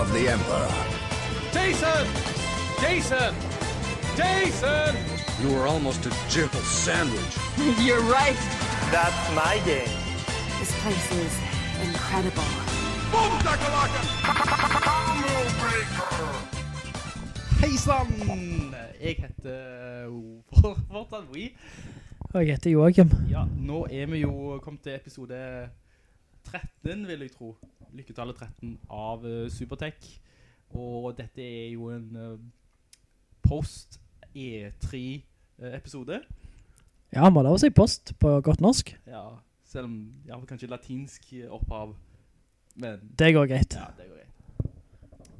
of the Emperor. Jason! Jason! Jason! You were almost a jibble sandwich. You're right. That's my game. This place is incredible. Hei sann! Jeg heter uh, fortsatt We. Og jeg heter Joachim. Ja, nå er vi jo kommet til episode 13, vil jeg tro. Lykketallet 13 av uh, Supertech. Og dette er jo en uh, post E3-episode. Ja, må lov å si post på godt norsk. Ja, selv om jeg har kanskje latinsk opphav. Men Det går greit. Ja, det går greit.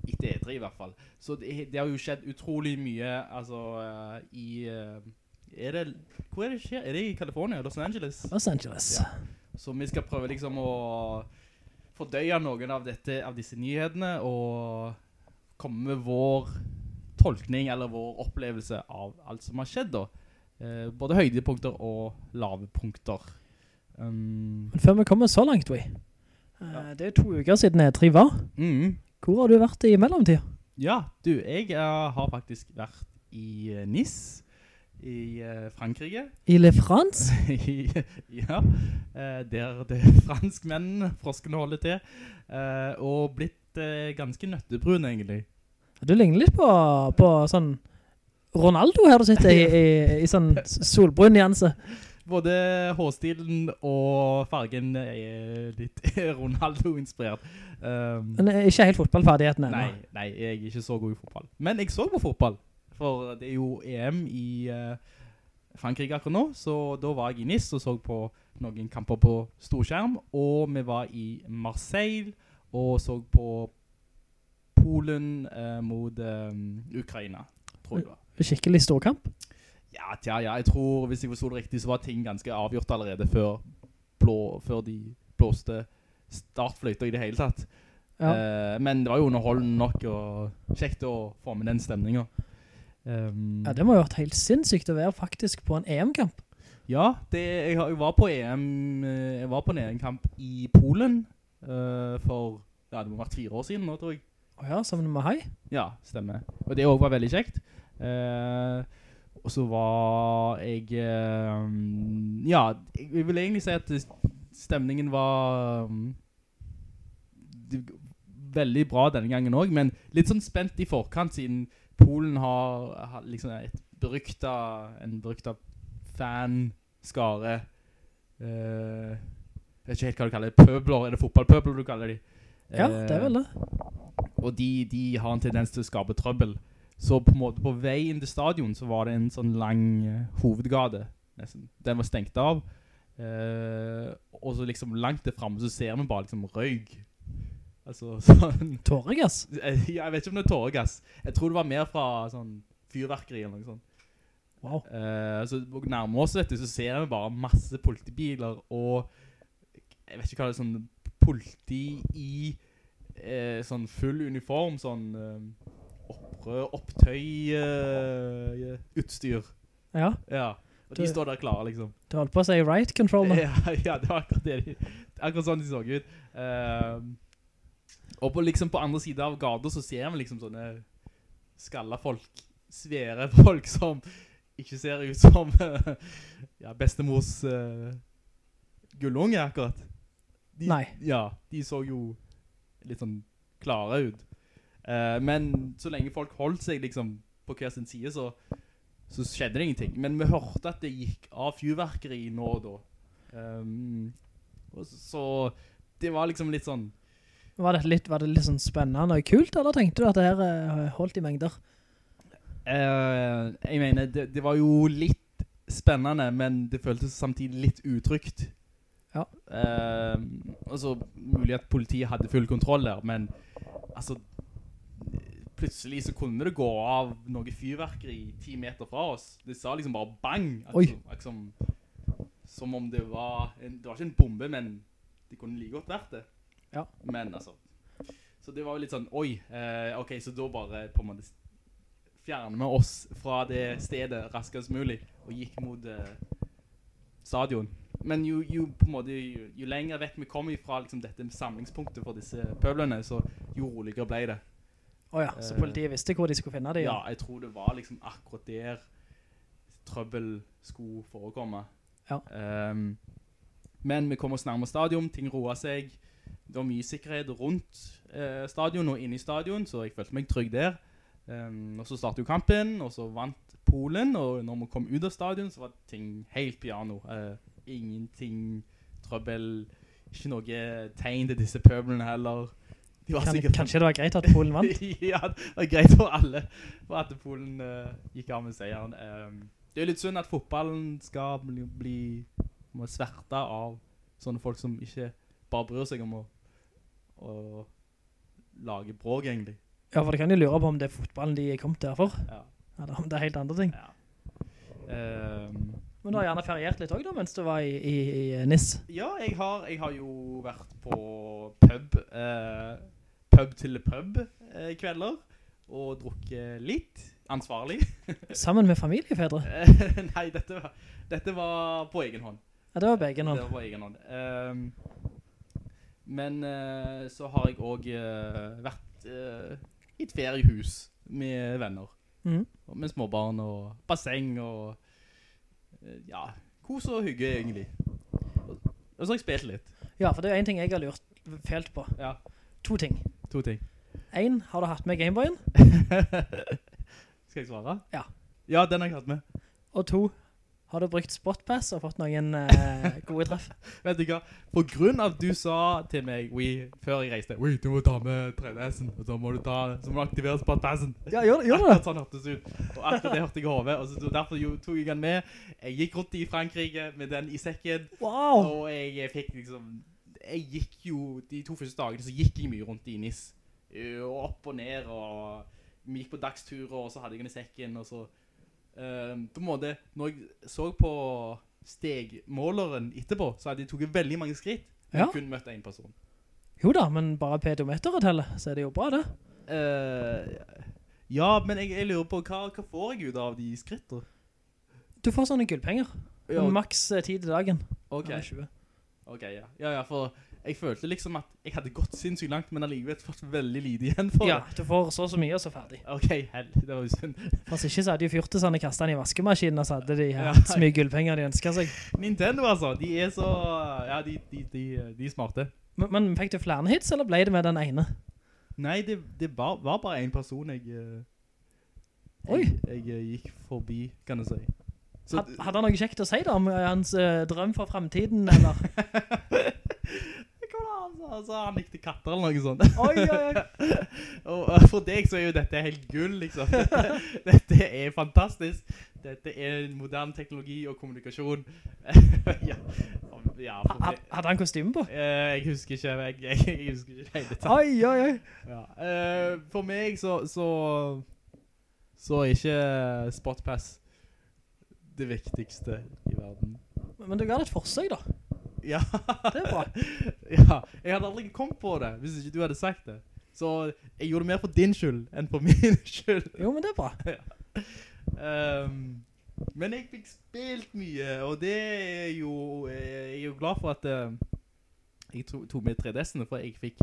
Etter E3 i hvert fall. Så det, det har jo skjedd utrolig mye, altså, uh, i... Uh, er det... Hvor er det skjer? Er det i Kalifornien? Los Angeles? Los Angeles. Ja. Så vi skal prøve liksom å fordøye noen av, dette, av disse nyhetene, og komme med vår tolkning, eller vår opplevelse av alt som har skjedd da. Eh, både høydepunkter og lave punkter. Um, Men før vi kommer så langt, vi. eh, Det er to uker siden E3 var. mm, Hvor har du vært i mellomtiden? Ja, du, jeg uh, har faktisk vært i eh, Nice, i uh, Frankrike. I Le France? I- ja, uh, der det franskmennene, froskene holder til, uh, og blitt ganske nøttebrun egentlig. Du ligner litt på, på sånn Ronaldo her du sitter i, i, i sånn solbrun nyanse. Både hårstilen og fargen er litt Ronaldo-inspirert. Um, Men ikke helt fotballferdighetene. Nei, nei, jeg er ikke så god i fotball. Men jeg så på fotball, for det er jo EM i uh, Frankrike akkurat nå, så da var jeg i Nis og så på noen kamper på storskjerm, og vi var i Marseille og så på Polen uh, mot um, Ukraina, tror jeg det var. Skikkelig storkamp. Ja, tja, ja, jeg tror, hvis jeg forstod det riktig, så var ting ganske avgjort allerede før, blå, før de blåste startfløyter i det hele tatt. Ja. Uh, men det var jo underholdende nok og kjekt å få med den stemningen. Um, ja, det må jo ha vært helt sinnssykt å være faktisk på en EM-kamp. ja, det, jeg, jeg var på EM, eh, jeg var på en EM-kamp i Polen uh, for, ja, det må ha vært fire år siden nå, tror jeg. Å ja, sammen med hei. Ja, stemmer. Og det også var veldig kjekt. Uh, og så var jeg uh, Ja, jeg vil egentlig si at stemningen var um, det- veldig bra denne gangen også, men litt sånn spent i forkant siden Polen har, har liksom et berykta, en berykta fanskare. Uh, jeg vet ikke helt hva du kaller det. Pøbler, er det fotballpøbler du kaller de? Ja, det er vel det. Og de, de har en tendens til å skape trøbbel. Så på, måte, på vei inn til stadion så var det en sånn lang eh, hovedgade. Nesten. Den var stengt av. Uh, og så liksom langt til fremme så ser vi bare liksom røyk. Altså sånn... Tåregass. Ja, Jeg vet ikke om det er tåregass. Jeg tror det var mer fra sånn fyrverkeri eller noe sånt. Wow. Eh, så nærmere oss, vet du, så ser vi bare masse politibiler og jeg vet ikke hva det er, sånn politi i eh, sånn full uniform, sånn eh, opprød, opptøy eh, utstyr. Ja, Ja, og de står der klare liksom. du holdt på å si right control nå. Ja, ja, det var akkurat det de, akkurat sånn de så ut. Ehm, og på, liksom, på andre siden av gader så ser vi liksom sånne skalla folk, svære folk som ikke ser ut som ja, bestemors uh, gullunge akkurat. De, Nei. Ja, de så jo litt sånn klare ut. Uh, men så lenge folk holdt seg liksom på hver sin side, så, så skjedde det ingenting. Men vi hørte at det gikk av fyrverkeri nå og da. Um, og så, så det var liksom litt sånn Var det litt, var det litt sånn spennende og kult, eller tenkte du at det her eh, holdt i mengder? Uh, jeg mener, det, det var jo litt spennende, men det føltes samtidig litt utrygt. Ja. Uh, altså, mulig at politiet hadde full kontroll der, men altså, plutselig så kunne det gå av noe fyrverkeri 10 meter fra oss. Det sa liksom bare bang. Liksom, liksom, som om det var, en, det var ikke en bombe, men det kunne like godt vært det. Ja. Men altså, så det var jo litt sånn, oi, eh, ok, så da bare på en måte fjerner vi oss fra det stedet raskest mulig, og gikk mot eh, stadion. Men jo, jo, på en måte, jo, jo lenger vekk vi kom fra liksom, dette samlingspunktet for disse pøblene, så jo roligere ble det. Åja, så politiet visste hvor de skulle finne det. Ja, jeg tror det var liksom akkurat der trøbbel skulle forekomme. Ja. Um, men vi kom oss nærmere stadion, ting roet seg. Det var mye sikkerhet rundt eh, stadion og inne i stadion, så jeg følte meg trygg der. Um, og så startet jo kampen, og så vant Polen, og når vi kom ut av stadion, så var ting helt piano. Uh, ingenting trøbbel, ikke noe tegn til disse pøblene heller. De var Kan, sikkert- kanskje det var greit at Polen vant? ja, det var greit for alle for at Polen uh, gikk av med seieren. Um, det er litt synd at fotballen skal bli, bli sverta av sånne folk som ikke bare bryr seg om å, å lage bråk, egentlig. Ja, for det kan jo lure på om det er fotballen de er kommet der for. Ja. Eller om det er helt andre ting. Ehm, Men du har gjerne feriert litt også da, mens du var i, i, i NIS. ja, jeg har, jeg har jo vært på pub, eh, pub til pub eh, kvelder, og drukket litt, ansvarlig. Sammen med familiefedre. Eh, Nei, dette var, dette var på egen hånd. Ja, det var på egen hånd. Det var på egen hånd. Ehm, men eh, så har jeg også eh, vært eh, i et feriehus med venner. Mm. Og Med småbarn og basseng og eh, ja, kos og hygge egentlig. Og, og så har jeg spilt litt. Ja, for det er en ting jeg har lurt felt på. Ja, To ting. to ting. En, har du hatt med Gameboyen? Skal jeg svare? Ja. Ja, den har jeg hatt med. Og to, har du brukt Spotpass og fått noen eh, gode treff? Vet du hva? På grunn av at du sa til meg, oui, før jeg reiste, oui, du må ta med 3DS-en, og så må du ta, så må du aktivere spotpassen. Ja, gjør, gjør det? Akkurat sånn hørtes ut. Og akkurat det hørte jeg i hovedet, og så derfor jo, tok jeg den med. Jeg gikk rundt i Frankrike med den i sekken, Wow! og jeg fikk liksom, jeg gikk jo, de to første dagene så gikk jeg mye rundt i Nis. Eh, Og opp og ned, og vi gikk på dagsturer, og så hadde jeg den i sekken, og så, eh, på en måte, når jeg så på stegmåleren etterpå, så hadde jeg tog veldig mange skritt, men Ja. kun møtt en person. Jo da, men bare pedometeret teller, så er det jo bra det. Uh, ja, men jeg, jeg lurer på, hva, hva får jeg ut av de skrittene? Du får sånne gullpenger. Ja. Maks eh, tid i dagen. Ok, ok, ja. Ja, ja, for jeg følte liksom at jeg hadde gått sinnssykt langt, men allikevel fått veldig lite igjen for Ja, det. du får så så mye, og så ferdig. Ok, hell, det var jo synd. Hvis ikke så hadde jo fyrtesene kastet den i vaskemaskinen, og så hadde de Ja. hatt så mye gullpenger de ønsket seg. Nintendo altså, de er så, ja, de, de, de, de er smarte. Men, men fikk du flere hits, eller ble det med den ene? Nei, det, det var, var bare en person jeg, jeg, Oi. jeg, jeg eh, gikk forbi, kan jeg si. Så, hadde han noe kjekt å si da, om eh, hans uh, drøm for fremtiden, eller? Hva var det han likte katter eller noe sånt. Oi, oi, oi. og for deg så er jo dette helt gull, liksom. Dette, dette er fantastisk. Dette er moderne teknologi og kommunikasjon. ja, ja, hadde han kostyme på? Eh, jeg husker ikke, jeg, jeg, jeg husker ikke det tatt. Oi, oi, oi. Ja. eh, for meg så, så, så er ikke Spotpass det viktigste i verden. Men du ga det et forsøk da. Ja. Det er bra. ja, jeg hadde aldri kommet på det hvis ikke du hadde sagt det. Så jeg gjorde mer for din skyld enn for min skyld. Jo, men det er bra. Ehm, men jeg fikk spilt mye, og det er jo, jeg er jo glad for at eh, jeg to- tok med 3DS'ene, for jeg fikk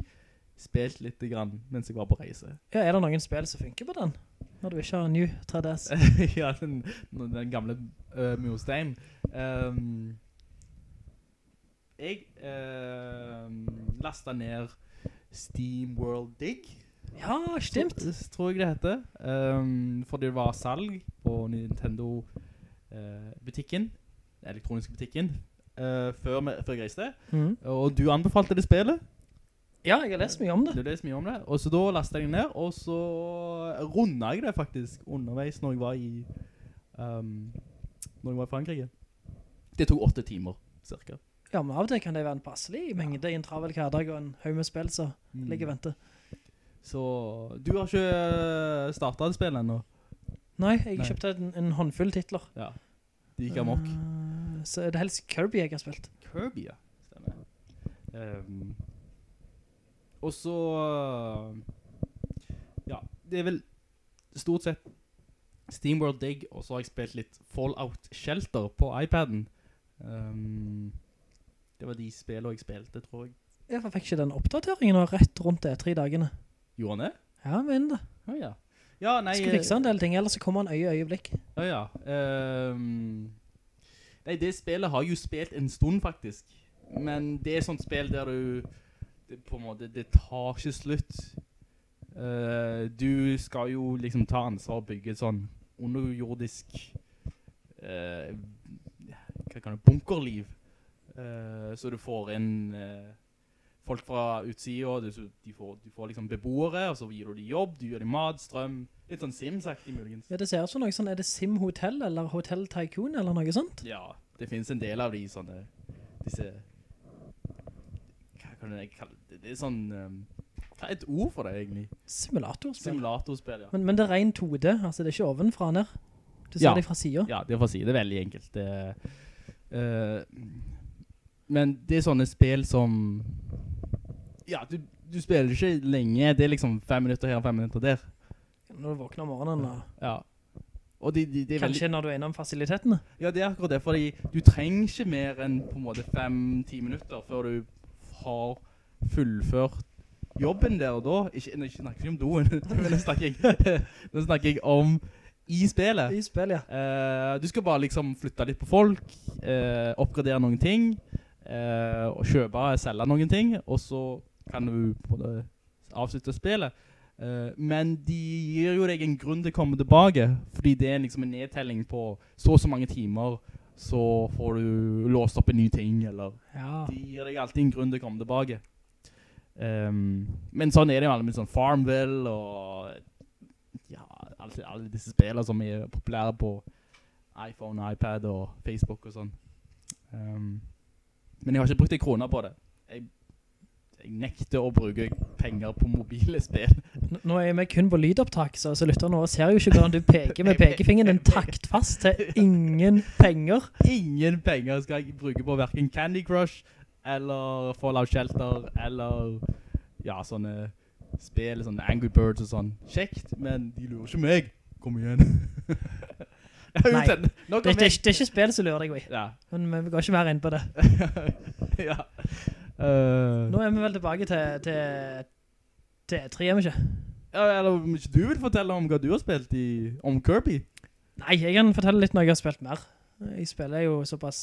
spilt litt grann mens jeg var på reise. Ja, er det noen spill som funker på den? Når du ikke har en ny 3DS? ja, den, den gamle uh, Stein Ehm, jeg eh, lastet ned Steam World Dig. Ja, stimmt. Tror, tror jeg det heter. Um, fordi det var salg på Nintendo-butikken, elektroniske butikken, eh, før, før jeg reiste. Mm. Og du anbefalte det spillet. Ja, jeg har lest mye om det. Du lest mye om det. Og så da lastet jeg ned, og så rundet jeg det faktisk underveis når jeg var i, um, når jeg var i Frankrike. Det tok åtte timer, cirka. Ja, men av og til kan det være en passelig mengde i en travel hverdag og en høy med spill som Mm. ligger og venter. Så du har ikke eh, startet spillet enda? Nei, jeg Nei. kjøpte en, en håndfull titler. Ja. De gikk amok. Uh, så er det helst Kirby jeg har spilt. Kirby, ja. Stemmer. Ehm, og så Ja, det er vel stort sett SteamWorld Dig, og så har jeg spilt litt Fallout Shelter på iPaden. Ehm, det var de spillene jeg spilte, tror jeg. Jeg fikk ikke den oppdateringen nå rett rundt det tre dagene. Gjorde han det? Ja, mener det. Å ja. Ja, nei... Skal fikse en del ting, ellers så kommer han øye øyeblikk. Å ja. Um, nei, det spillet har jo spilt en stund faktisk. Men det er sånt spill der du det, på en måte, det tar ikke slutt. Uh, du skal jo liksom ta ansvar og bygge et sånn underjordisk Uh, hva kan det, bunkerliv. Eh, så du får inn uh, folk fra utsiden, du, de får, du får liksom beboere, og så gir du dem jobb, du gir dem mat, strøm, litt sånn Sims-aktig muligens. Ja, det ser ut som noe sånn, er det Sim-hotell, eller Hotel Tycoon eller noe sånt? Ja, det finnes en del av de sånne, disse, hva kan jeg kalle det? Det er sånn, um, hva er et ord for det egentlig? Simulatorspill. Simulatorspill, ja. Men, men det er ren 2D, altså det er ikke ovenfra ned. Du ser Ja. det fra siden. Ja, det er fra siden. Det er veldig enkelt. Det, eh, men det er sånne spill som, ja, du, du spiller ikke lenge, det er liksom fem minutter her og fem minutter der. Når du våkner om morgenen, da. Ja. De, de, er kanskje når du er innom fasilitetene. Ja, det er akkurat det, fordi du trenger ikke mer enn på en måte fem-ti minutter før du har fullført jobben der og da. Ikke, nå snakker jeg ikke om doen, men nå snakker jeg, nå snakker jeg om i spillet. I spillet, ja. Uh, du skal bare liksom flytte litt på folk, uh, oppgradere noen ting, eh, og kjøpe, selge noen ting, og så kan du avslutte spillet. Eh, men de gir jo deg en grunn til å komme tilbake, fordi det er liksom en nedtelling på så og så mange timer, så får du låst opp en ny ting, eller Ja. de gir deg alltid en grunn til å komme tilbake. Um, men sånn er det jo alle med sånn Farmville og ja, alle, alle disse spillene som er populære på iPhone, iPad og Facebook og sånn. Ehm, men jeg har ikke brukt en krone på det. Jeg, jeg nekter å bruke penger på mobile spill. Nå er vi kun på lydopptak, så, så lytter nå og ser jo ikke hvordan du peker med pekefingeren din takt fast til ingen penger. Ingen penger skal jeg bruke på hverken Candy Crush eller Fallout Shelter eller ja, sånne spill, sånne Angry Birds og sånn. Kjekt, men de lurer ikke meg. Kom igjen. Nei, Det, det, er ikke- det er ikke spill som lurer deg, vi. Ja. Men vi går ikke mer inn på det. ja. Uh, Nå er vi vel tilbake til, til, til E3, er vi ikke? ja, eller om ikke du vil fortelle om hva du har spilt i, om Kirby? Nei, jeg kan fortelle litt når jeg har spilt mer. Jeg spiller jo såpass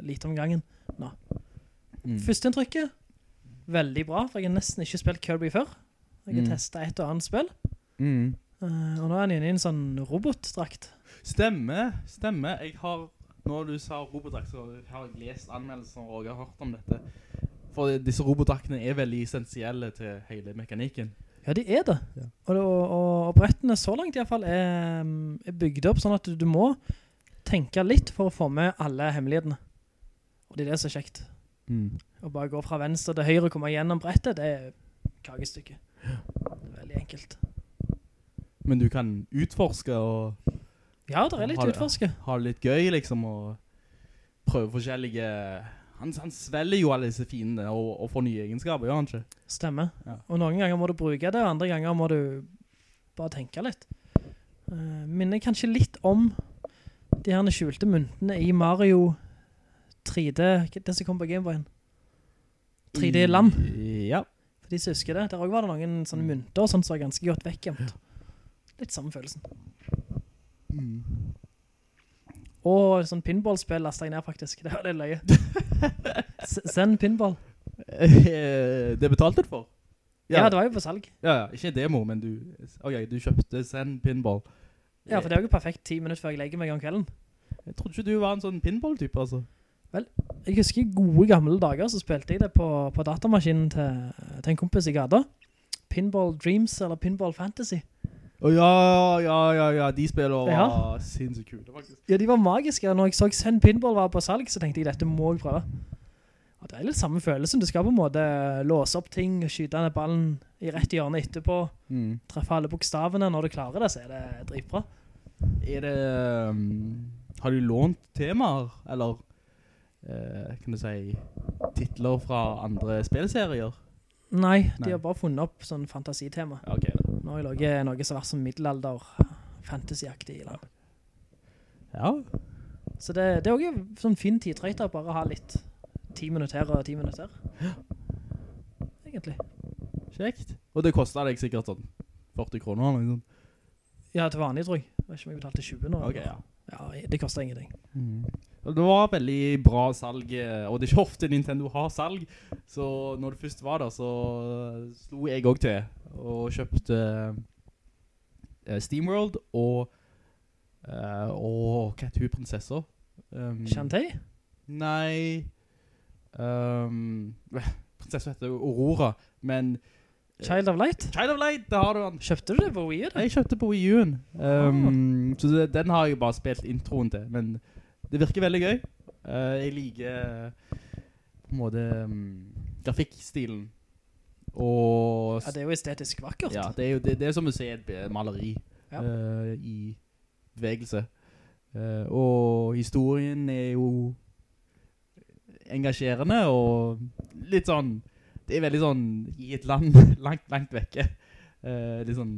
lite om gangen. Nå. Mm. Førsteinntrykket, veldig bra, for jeg har nesten ikke spilt Kirby før. Jeg har Mm. testet et og annet spill. Mm. Uh, og nå er han inne i en sånn robotdrakt. Stemme, stemme. Jeg har, når du sa robotdrakt, så har jeg lest anmeldelser og jeg har hørt om dette. For disse robotdraktene er veldig essensielle til hele mekanikken. Ja, de er det. Og, og, og, og brettene så langt i hvert fall er, mm, er bygd opp sånn at du, må tenke litt for å få med alle hemmelighetene. Og det er det som er kjekt. Å bare gå fra venstre til høyre og komme gjennom brettet, det er kagestykke. Det veldig enkelt. Men du kan utforske og Ja, det er litt ha det- utforske. Ha det litt gøy, liksom, og prøve forskjellige... Han, han svelger jo alle disse fiendene og, og får nye egenskaper, gjør han ikke? Stemmer. Ja. Og noen ganger må du bruke det, og andre ganger må du bare tenke litt. Uh, minner kanskje litt om de her skjulte myntene i Mario 3D, hva er det som kom på Gameboyen? 3D Lam. Ja. For de som husker det. Der også var det noen sånne mynter og sånt som var ganske godt vekkjemt. Litt samme følelsen. Mm. Og sånn pinballspill lastet jeg ned faktisk. Det var det løye. Send pinball. det betalte du for? Ja. det var jo på salg. Ja, ja, ikke demo, men du, okay, du kjøpte Send Pinball. Ja, for det er jo perfekt 10 minutter før jeg legger meg om kvelden. Jeg trodde ikke du var en sånn pinball-type, altså. Jeg husker i gode gamle dager så spilte jeg det på, på datamaskinen til, til en kompis i gata. Pinball Dreams eller Pinball Fantasy. Å ja, ja, ja, ja, de spillere var Ja. sinnssykt kule, faktisk. Ja, de var magiske. og Når jeg så Send Pinball var på salg, så tenkte jeg dette må jeg prøve. Og det er litt samme følelsen. Du skal på en måte låse opp ting skyte ned ballen i rett hjørne etterpå, Mm. treffe alle bokstavene. Når du klarer det, så er det dritbra. Er det um, Har du lånt temaer Eller uh, Kan du si Titler fra andre spillserier? Nei, de Nei. har bare funnet opp sånn fantasitema. Ja, da. Nå har jeg laget noe som har som middelalder fantasyaktig i land. Ja Så det, det er også en sånn fin tidtrøyter, bare ha litt 10 minutter her og 10 minutter. Egentlig. Kjekt Og det kostet deg sikkert sånn 40 kroner eller noe sånt Ja, til vanlig, tror jeg. Jeg vet ikke om jeg betalte 20 nå. Ok, ja Ja, det koster ingenting. Mm. det var veldig bra salg eh, Og det er ikke ofte Nintendo har salg Så når det først var der Så slo jeg også til Og kjøpte uh, SteamWorld Og uh, Og hva heter hun prinsesser? Um, Shantae? Nei um, Prinsesser heter Aurora Men Child of Light? Child of Light, det har du den Kjøpte du det på Wii U? da? Jeg kjøpte på Wii U-en um, Så det, den har jeg bare spilt introen til Men det virker veldig gøy Uh, Jeg liker På en måte um, Grafikkstilen Og Ja, det er jo estetisk vakkert. ja, det, er jo, det, det er som å se et maleri Ja. uh, I bevegelse Uh, Og historien er jo Engasjerende Og litt sånn Det er veldig sånn I et land langt, langt vekke Uh, Litt sånn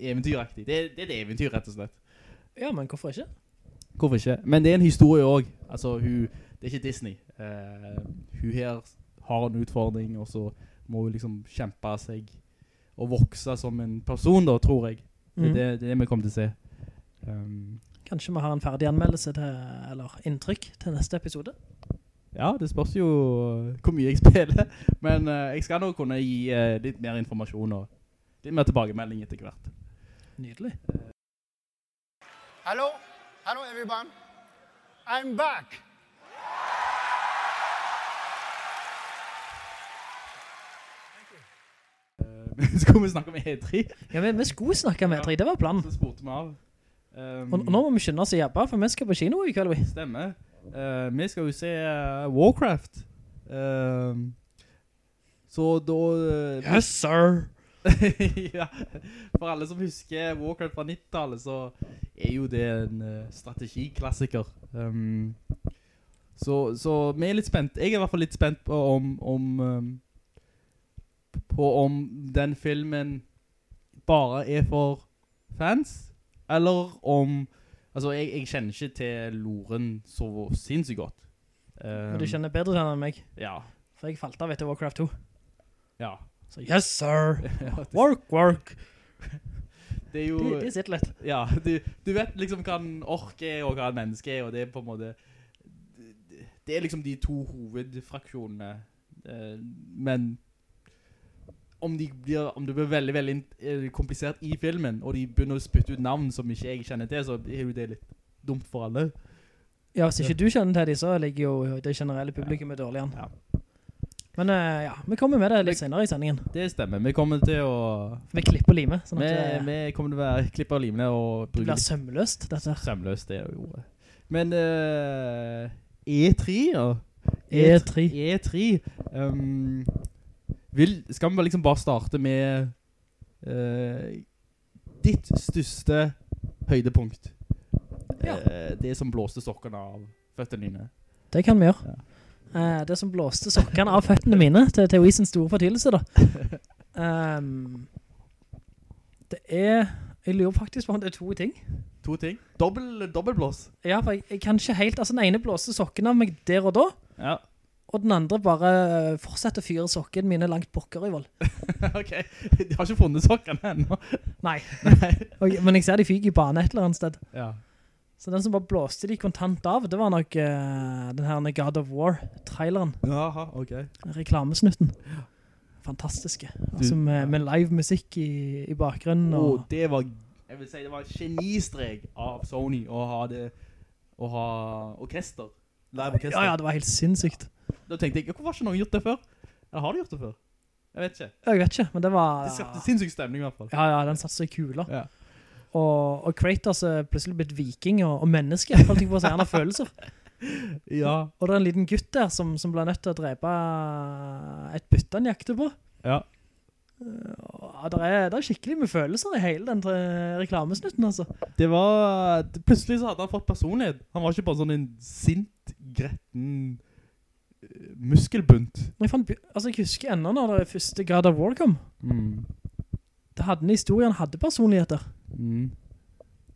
eventyraktig det, det er et eventyr rett og slett Ja, men hvorfor ikke? Hvorfor ikke? Men det er en historie også Altså hun, det er ikke Disney Uh, Hun her har en utfordring Og så må hun liksom kjempe seg Og vokse som en person da, tror jeg Det er Mhm. det, det, det vi kommer til å se um, Kanskje vi har en ferdig anmeldelse til, eller inntrykk til neste episode? Ja, det spørs jo hvor mye jeg spiller Men uh, jeg skal nå kunne gi uh, litt mer informasjon Og litt mer tilbakemelding etter hvert Nydelig. Hallo? Hallo, everyone. I'm back. Men Skulle vi snakke om E3? Ja, men vi skulle snakke med tre, det var planen. Så spurte vi av um, Og, og nå må vi skynde oss i jobbe, for vi skal på kino i kveld, vi. Stemmer. Eh, vi skal jo se eh, Warcraft. Ehm, så da... yes, sir! ja, for alle som husker Warcraft fra 90-tallet, så er jo det en eh, strategiklassiker. Um, så, så vi er litt spent. Jeg er i hvert fall litt spent på om, om um, på om den filmen bare er for fans, eller om Altså, jeg, jeg kjenner ikke til Loren så sinnssykt godt. Men du Um, kjenner bedre til han enn meg, Ja, for jeg falt av etter Warcraft 2. ja. Så yes, sir! Work, work! Det er jo... Det, det sitter litt. Ja, du, du vet liksom hva en ork er og hva en menneske er, og det er på en måte Det er liksom de to hovedfraksjonene eh, Men om, de blir, om det blir veldig, veldig eh, komplisert i filmen Og de begynner å spytte ut navn som ikke jeg kjenner til Så er jo det litt dumt for alle Ja, hvis ikke du kjenner til de, så ligger jo det generelle publikummet dårlig an. Ja. Men eh, ja, vi kommer med det litt senere i sendingen. Det stemmer, vi kommer til å Vi klipper lime. sånn Vi, det, vi kommer til å være klipper og limene og det blir sømløst, dette. Sømløst, det er jo ordet. Men uh, E3, ja. E3. E3. Um, vil, skal vi liksom bare starte med uh, ditt største høydepunkt? Ja. Uh, det som blåste sokkene av føttene dine. Det kan vi gjøre. Eh, det som blåste sokkene av føttene mine til, Weezens store fortydelse da. Um, det er, jeg lurer faktisk på om det er to ting. To ting. Dobbel, dobbelblås? Ja, for jeg, jeg kan ikke helt, altså den ene blåste sokken av meg der og da, Ja. Og den andre bare eh, fortsetter å fyre sokken mine langt bokker i vold. ok. De har ikke funnet sokken ennå. Nei. Og, men jeg ser de fyker i bane et eller annet sted. Ja. Så den som bare blåste de kontant av, det var nok uh, den her God of War-traileren. Jaha, ok. Reklamesnutten. Fantastiske. Altså med, med live musikk i, i bakgrunnen. Åh, oh, det var, jeg vil si, det var genistreg av Sony å ha det, å ha orkester. Live orkester. ja, ja, det var helt sinnssykt. Da tenkte jeg, hvorfor har ikke noen gjort det før? Eller har de gjort det før? Jeg vet ikke. Jeg vet ikke, men det var... Det skapte sinnssykt stemning i hvert fall. Ja, ja, den satt seg kula. Ja. Og, og Kratos er plutselig blitt viking og, og menneske. Jeg tenker på å si han har følelser. Ja. Og det er en liten gutt der som, som ble nødt til å drepe et bytte han jakte på. Ja. Ja, det er, det er skikkelig med følelser i hele den reklamesnutten, altså. Det var... Plutselig så hadde han fått personlighet. Han var ikke bare sånn en sint, gretten eh, muskelbunt. Jeg, fant, altså, jeg husker enda når det første God of War kom. Mm. Det hadde en historie, han hadde personligheter. Mm.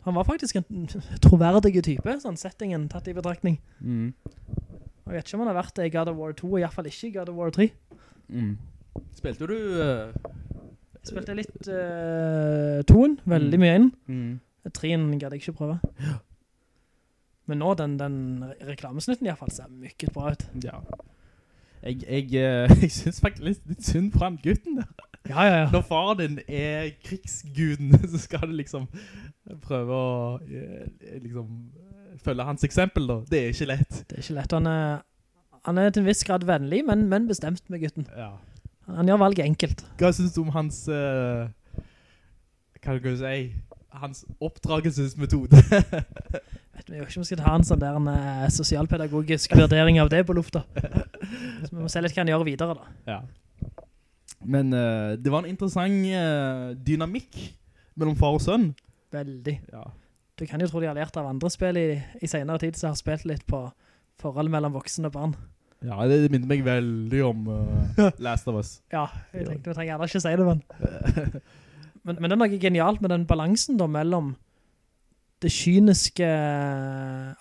Han var faktisk en troverdig type, sånn settingen tatt i betraktning. Mm. Jeg vet ikke om han har vært det i God of War 2, og i hvert fall ikke i God of War 3. Mm. Spilte du... Uh, Jeg spilte litt uh, toen, veldig mye inn. Mm. Treen gadd jeg ikke prøve. Men nå, den, den reklamesnutten i hvert fall ser mye bra ut. Ja. Jeg, jeg, eh, jeg synes faktisk litt, litt synd på han gutten der. Ja, ja, ja. Når faren din er krigsguden, så skal du liksom prøve å eh, liksom følge hans eksempel da. Det er ikke lett. Det er ikke lett. Han er, han er til en viss grad vennlig, men, men bestemt med gutten. Ja. Han, han gjør valget enkelt. Hva synes du om hans, uh, hva kan du si, hans oppdragelsesmetode? Vet du, jeg vet ikke om vi skal ta en sånn der en eh, sosialpedagogisk vurdering av det på lufta. Så vi må se litt hva han gjør videre da. Ja. Men eh, det var en interessant eh, dynamikk mellom far og sønn. Veldig. Ja. Du kan jo tro de har lært av andre spill i, i senere tid, som har spilt litt på forhold mellom voksne og barn. Ja, det minner meg veldig om eh, Last of Us. Ja, jeg tenkte, vi trenger gjerne ikke si det, men. men. Men det er noe genialt med den balansen da, mellom det kyniske,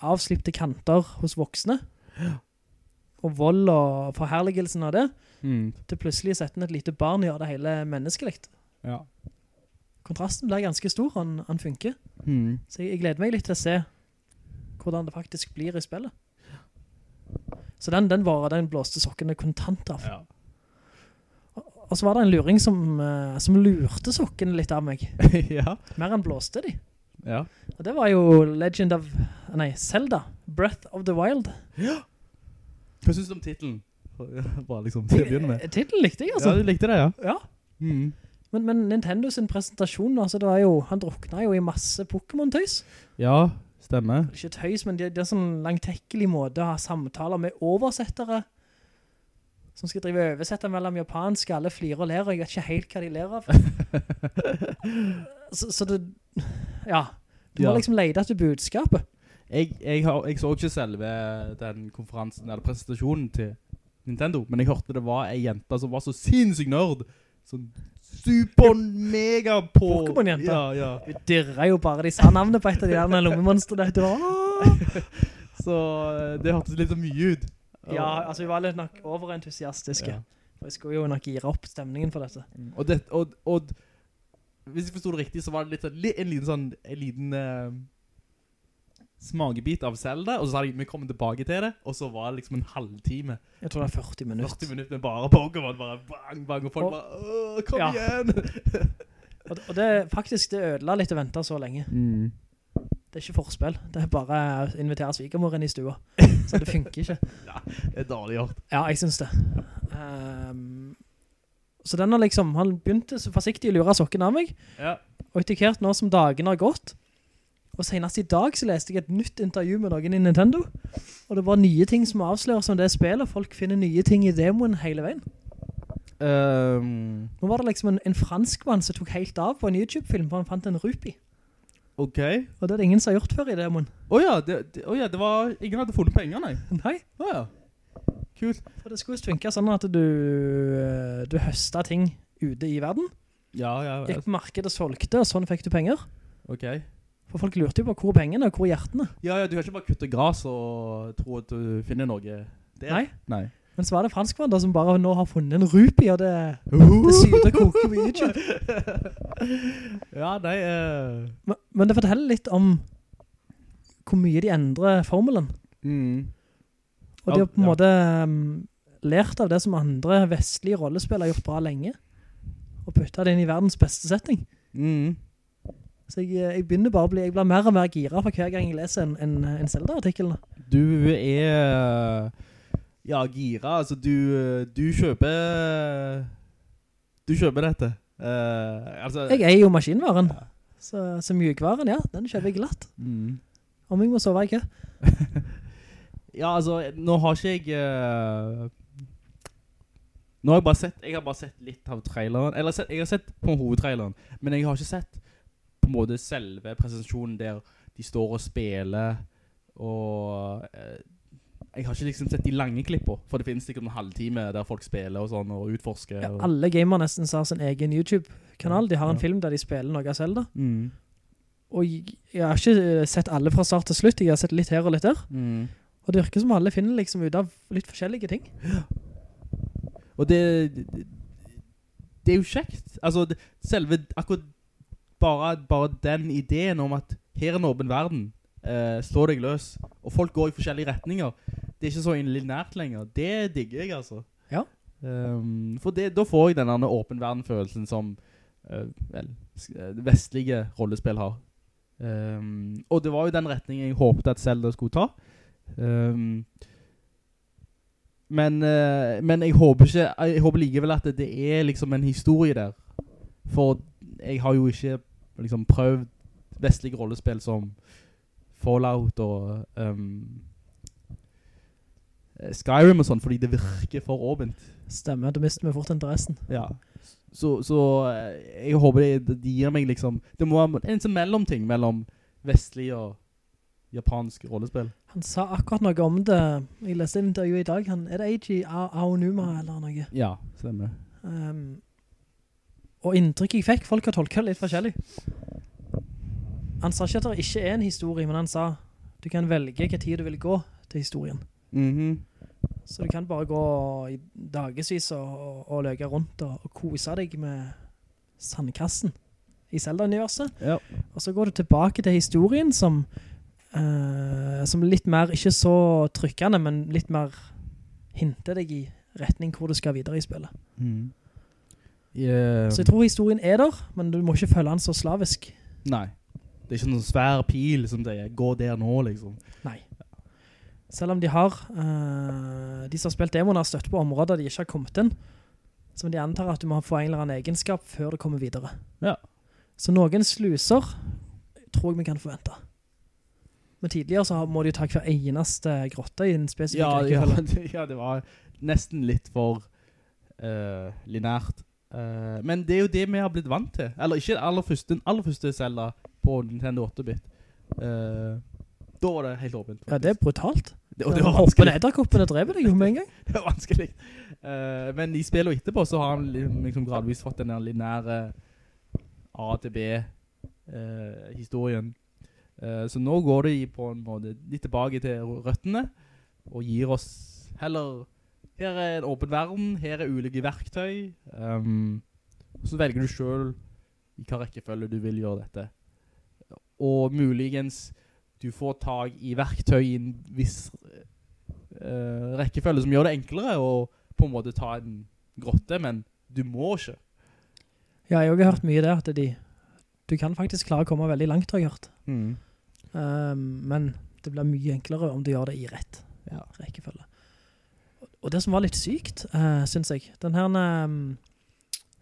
avslipte kanter hos voksne, og vold og forherligelsen av det, Mm. til plutselig setter et lite barn gjør det hele menneskelikt. Ja. Kontrasten blir ganske stor, han, han funker. Mm. Så jeg, jeg gleder meg litt til å se hvordan det faktisk blir i spillet. Så den, den var, den blåste sokkene kontant av. Ja. Og så var det en luring som, eh, som lurte sokkene litt av meg. ja. Mer enn blåste de. Ja. Og det var jo Legend of, nei, Zelda, Breath of the Wild. Ja! Hva synes du om titlen? Bare liksom til å begynne med. Titlen likte jeg, altså. Ja, du likte det, ja. Ja. Mm. Men, men Nintendo sin presentasjon, altså det var jo, han drukna jo i masse Pokémon-tøys. Ja, stemmer. Ikke tøys, men det, det er sånn langtekkelig måte å ha samtaler med oversettere, som skal drive og oversette mellom japansk, alle flirer og ler, og jeg vet ikke helt hva de ler av. så, så det, ja, du må Ja. liksom leide etter budskapet. Jeg, jeg, har, jeg så ikke selve den konferansen, eller presentasjonen til Nintendo, men jeg hørte det var en jente som var så sinnssyk nørd. Sånn super mega på... Pokémon-jenta? Ja, ja. Vi dirrer jo bare de sa navnet på et av de der lommemonstrene. Var, Så eh, det hørtes litt så mye ut. Ja, altså vi var litt nok overentusiastiske. Ja. For jeg skulle jo nok gire opp stemningen for dette. Og, det, og, og hvis jeg forstod det riktig, så var det litt, sånn- en liten sånn, en liten uh, smagebit av Zelda, og så sa de, vi kommer tilbake til det, og så var det liksom en halvtime. Jeg tror det var 40 minutter. 40 minutter med bare Pokémon, bare bang, bang, og folk Og- bare, kom Ja. igjen! Og, og det, faktisk, det ødela litt å vente så lenge. Mm. Det er ikke forspill. Det er bare å invitere svigermor inn i stua. Så det funker ikke. ja, Det er dårlig gjort. Ja, jeg synes det. Um, så den har liksom, han begynte så forsiktig å lure sokken av meg, Ja. og etikert nå som dagen har gått, og senest i dag så leste jeg et nytt intervju med noen i Nintendo, og det var nye ting som avslører om det spillet, folk finner nye ting i demoen hele veien. Um. Nå var det liksom en, en franskmann som tok helt av på en YouTube-film, for han fant en rupi. Ok. Og det er det ingen som har gjort før i demoen. Åja, det, det, åja, det var, ingen hadde funnet penger, nei. Nei, Åja, kult. for det skulle funke sånn at du, eh, du høstet ting ute i verden, Ja, ja, gikk på markedet og solgte, og sånn fikk du penger. ok. For folk lurte jo på hvor pengene og hvor er hjertene. Ja, ja, du kan ikke bare kutte gras og tro at du finner noe der. Nei. Nei. Men så var det franskmann da som bare nå har funnet en rupi, og det, det syder koke koker på YouTube. ja, nei, Uh... Men, men det forteller litt om hvor mye de endrer formelen. mm. Og de har på en Ja, ja. måte um, lært av det som andre vestlige rollespill har gjort bra lenge. Og puttet det inn i verdens beste setting. Mm. Så jeg, jeg begynner bare å bli, jeg blir mer og mer gira for hver gang jeg leser en, en, en Zelda-artikkel. Du er Ja, gira, altså du, du kjøper Du kjøper dette Uh, Altså Jeg er jo maskinvaren. Så, så mjukvaren, ja, den kjøper jeg glatt. mm. Om jeg må sove i kø. Ja, altså, nå har ikke jeg uh, Nå har jeg bare sett, jeg har bare sett litt av traileren, eller sett, jeg har sett på hovedtraileren, men jeg har ikke sett på en måte selve presentasjonen der de står og spiller, og eh, jeg har ikke liksom sett de lange klipper, for det finnes sikkert en halvtime der folk spiller og sånn, og utforsker. Ja, alle gamer nesten har sin egen YouTube-kanal. De har en Ja. film der de spiller noe av Zelda. Mm. Og jeg, jeg har ikke sett alle fra start til slutt. Jeg har sett litt her og litt der. Mm. Og det virker som alle finner liksom ut av litt forskjellige ting. Og det, det, det er jo kjekt. Altså, det, selve, akkurat bare, bare den ideen om at her er en åpen verden, eh, slå deg løs, og folk går i forskjellige retninger. Det er ikke så linært lenger. Det digger jeg, altså. Ja. Um, for det, da får jeg denne åpen verden-følelsen som uh, vel, eh, vestlige rollespill har. Um, og det var jo den retningen jeg håpet at Zelda skulle ta. Um, men, uh, men jeg håper ikke Jeg håper likevel at det, det er liksom en historie der. For jeg har jo ikke liksom prøvd vestlige rollespill som Fallout og um, Skyrim og sånn, fordi det virker for åpent. Stemmer, du mister vi fort interessen. Ja. Så, så eh, jeg håper det, det gir meg liksom Det må være en sånn mellomting mellom vestlig og japansk rollespill. Han sa akkurat noe om det. Jeg leste et intervju i dag. Han, er det Eiji Aonuma eller noe? Ja, stemmer. Um, og inntrykk jeg fikk, folk har tolket det litt forskjellig. Han sa ikke at det ikke er en historie, men han sa du kan velge hva tid du vil gå til historien. Mhm. Så du kan bare gå i dagesvis og, og, og løke rundt og, og kose deg med sandkassen i Zelda-universet. Ja. Og så går du tilbake til historien som, uh, som litt mer, ikke så trykkende, men litt mer hinter deg i retning hvor du skal videre i spillet. Mm. Yeah. Så jeg tror historien er der, men du må ikke følge den så slavisk. Nei. Det er ikke noen svær pil som sier, gå der nå, liksom. Nei. Selv om de har, uh, de som har spilt demoen har støtt på områder de ikke har kommet inn, som de antar at du må få en eller annen egenskap før du kommer videre. Ja. Så noen sluser tror jeg vi kan forvente. Men tidligere så må de ta hver eneste grotte i en spesifikk Ja, ja, det, ja, det var nesten litt for uh, linært. Eh, men det er jo det vi har blitt vant til. Eller ikke aller første, den aller første Zelda på Nintendo 8-bit. Uh, da var det helt åpent. Ja, det er brutalt. Det, og det var vanskelig. Hoppen edderkoppen og dreper deg jo med en gang. det var vanskelig. Uh, men i spillet etterpå så har han liksom gradvis fått den linære A til B-historien. Eh, så nå går det på en måte litt tilbake til røttene, og gir oss heller Her er en åpen verden, her er ulike verktøy. Um, så velger du selv i hva rekkefølge du vil gjøre dette. Og muligens du får tag i verktøy i en viss uh, rekkefølge som gjør det enklere å på en måte ta en grotte, men du må ikke. Ja, jeg har også hørt mye der, at de, du kan faktisk klare å komme veldig langt, har jeg hørt. Mm. Um, men det blir mye enklere om du gjør det i rett Ja. rekkefølge. Og det som var litt sykt, uh, synes jeg, den her um,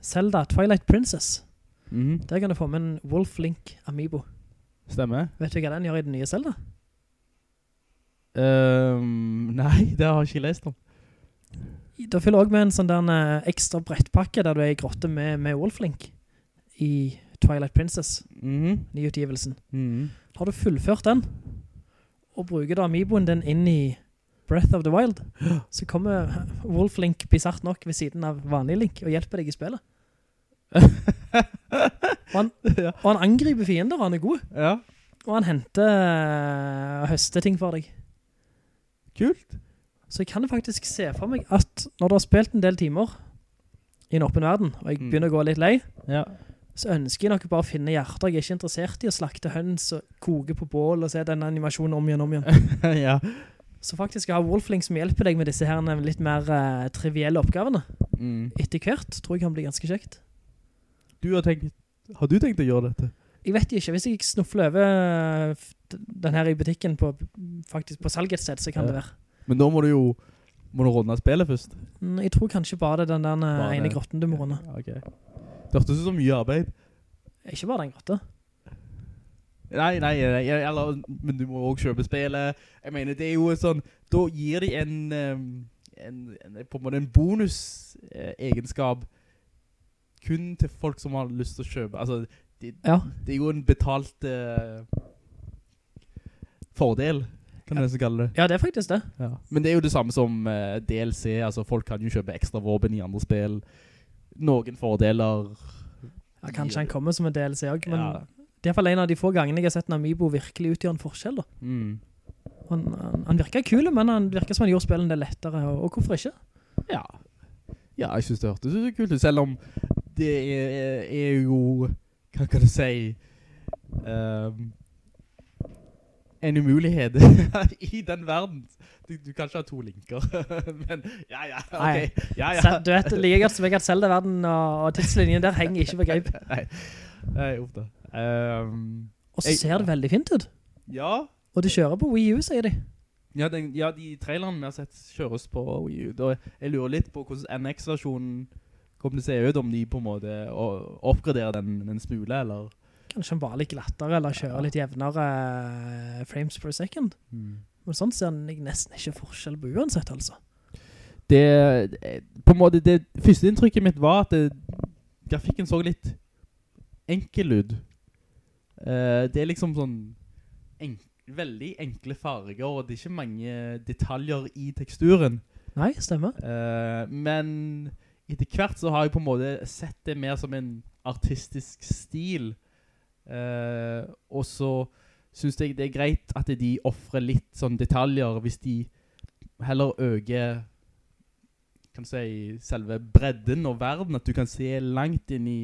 Zelda Twilight Princess, Mhm. der kan du få med en Wolf Link Amiibo. Stemmer. Vet du hva den gjør i den nye Zelda? Um, nei, det har jeg ikke lest om. Da fyller også med en sånn der eh, ekstra brettpakke der du er i grotte med, med Wolf Link i Twilight Princess, Mhm. nyutgivelsen. Mhm. Har du fullført den, og bruker da Amiiboen den inn i Breath of the Wild, så kommer Wolf Link bizarrt nok ved siden av vanlig Link og hjelper deg i spillet. og, han, og han angriper fiender, og han er god. Ja. Og han henter og høster ting for deg. Kult. Så jeg kan faktisk se for meg at når du har spilt en del timer i en åpen verden, og jeg Mm. begynner å gå litt lei, Ja. så ønsker jeg nok bare å finne hjerter. Jeg er ikke interessert i å slakte høns og koke på bål og se den animasjonen om igjen om igjen. ja. Så faktisk har ha Wolfling som hjelper deg med disse her litt mer uh, trivielle oppgavene Mm. etter hvert, tror jeg kan bli ganske kjekt. Du har tenkt, har du tenkt å gjøre dette? Jeg vet ikke, hvis jeg ikke snuffler over eh, den her i butikken på, faktisk på salget et sted, så kan Ja. det være. Men da må du jo, må du runde spillet først. Mm, Jeg tror kanskje bare det er den der eh, Bare- ene grotten du må runde. Ok. Det hørtes ut som mye arbeid. Ikke bare den grotta. Nei, nei, nei, eller, men du må også kjøpe spillet. Jeg mener, det er jo sånn, da gir de en, ehm, en, en, på en måte en bonus-egenskap kun til folk som har lyst til å kjøpe. Altså, det, Ja. det er jo en betalt uh, fordel, kan du nesten kalle det. Ja, det er faktisk det. Ja. Men det er jo det samme som uh, DLC, altså folk kan jo kjøpe ekstra våpen i andre spill. Noen fordeler. Ja, kanskje han kommer som en DLC også, men Ja. Det er i hvert fall en av de få gangene jeg har sett en Amiibo virkelig utgjøre en forskjell da. Mm. Han, han, han virker kul, men han virker som han gjorde spillene en lettere, og, og hvorfor ikke? Ja. Ja, jeg synes det hørtes så kult ut, selv om det er, er jo, hva kan du si, um, en umulighet i den verden. Du, du kan ikke ha to linker, men ja, ja, ok. Ja, ja. Du vet, like godt som jeg at Zelda-verden og, og tidslinjen der henger ikke på greip. Nei, Nei uff Ehm, Og så Jeg- ser det veldig fint ut. ja, Og de kjører på Wii U, sier de. Ja, den, ja, de trailerne vi har sett kjøres på Wii U. Da, jeg lurer litt på hvordan NX-versjonen kommer til å se ut, om de på en måte oppgraderer den en smule, eller... Kanskje den bare litt glattere, eller kjører litt jevnere eh, frames per second. Men sånn ser jeg nesten ikke forskjell på uansett, altså. Det, det- på en måte, det første inntrykket mitt var at det, grafikken så litt enkel ut. Eh, det er liksom sånn enk, veldig enkle farger, og det er ikke mange detaljer i teksturen. Nei, stemmer. Uh, men etter hvert så har jeg på en måte sett det mer som en artistisk stil. Uh, og så synes jeg det er greit at de offrer litt sånn detaljer hvis de heller øker kan si, selve bredden og verden, at du kan se langt inn i,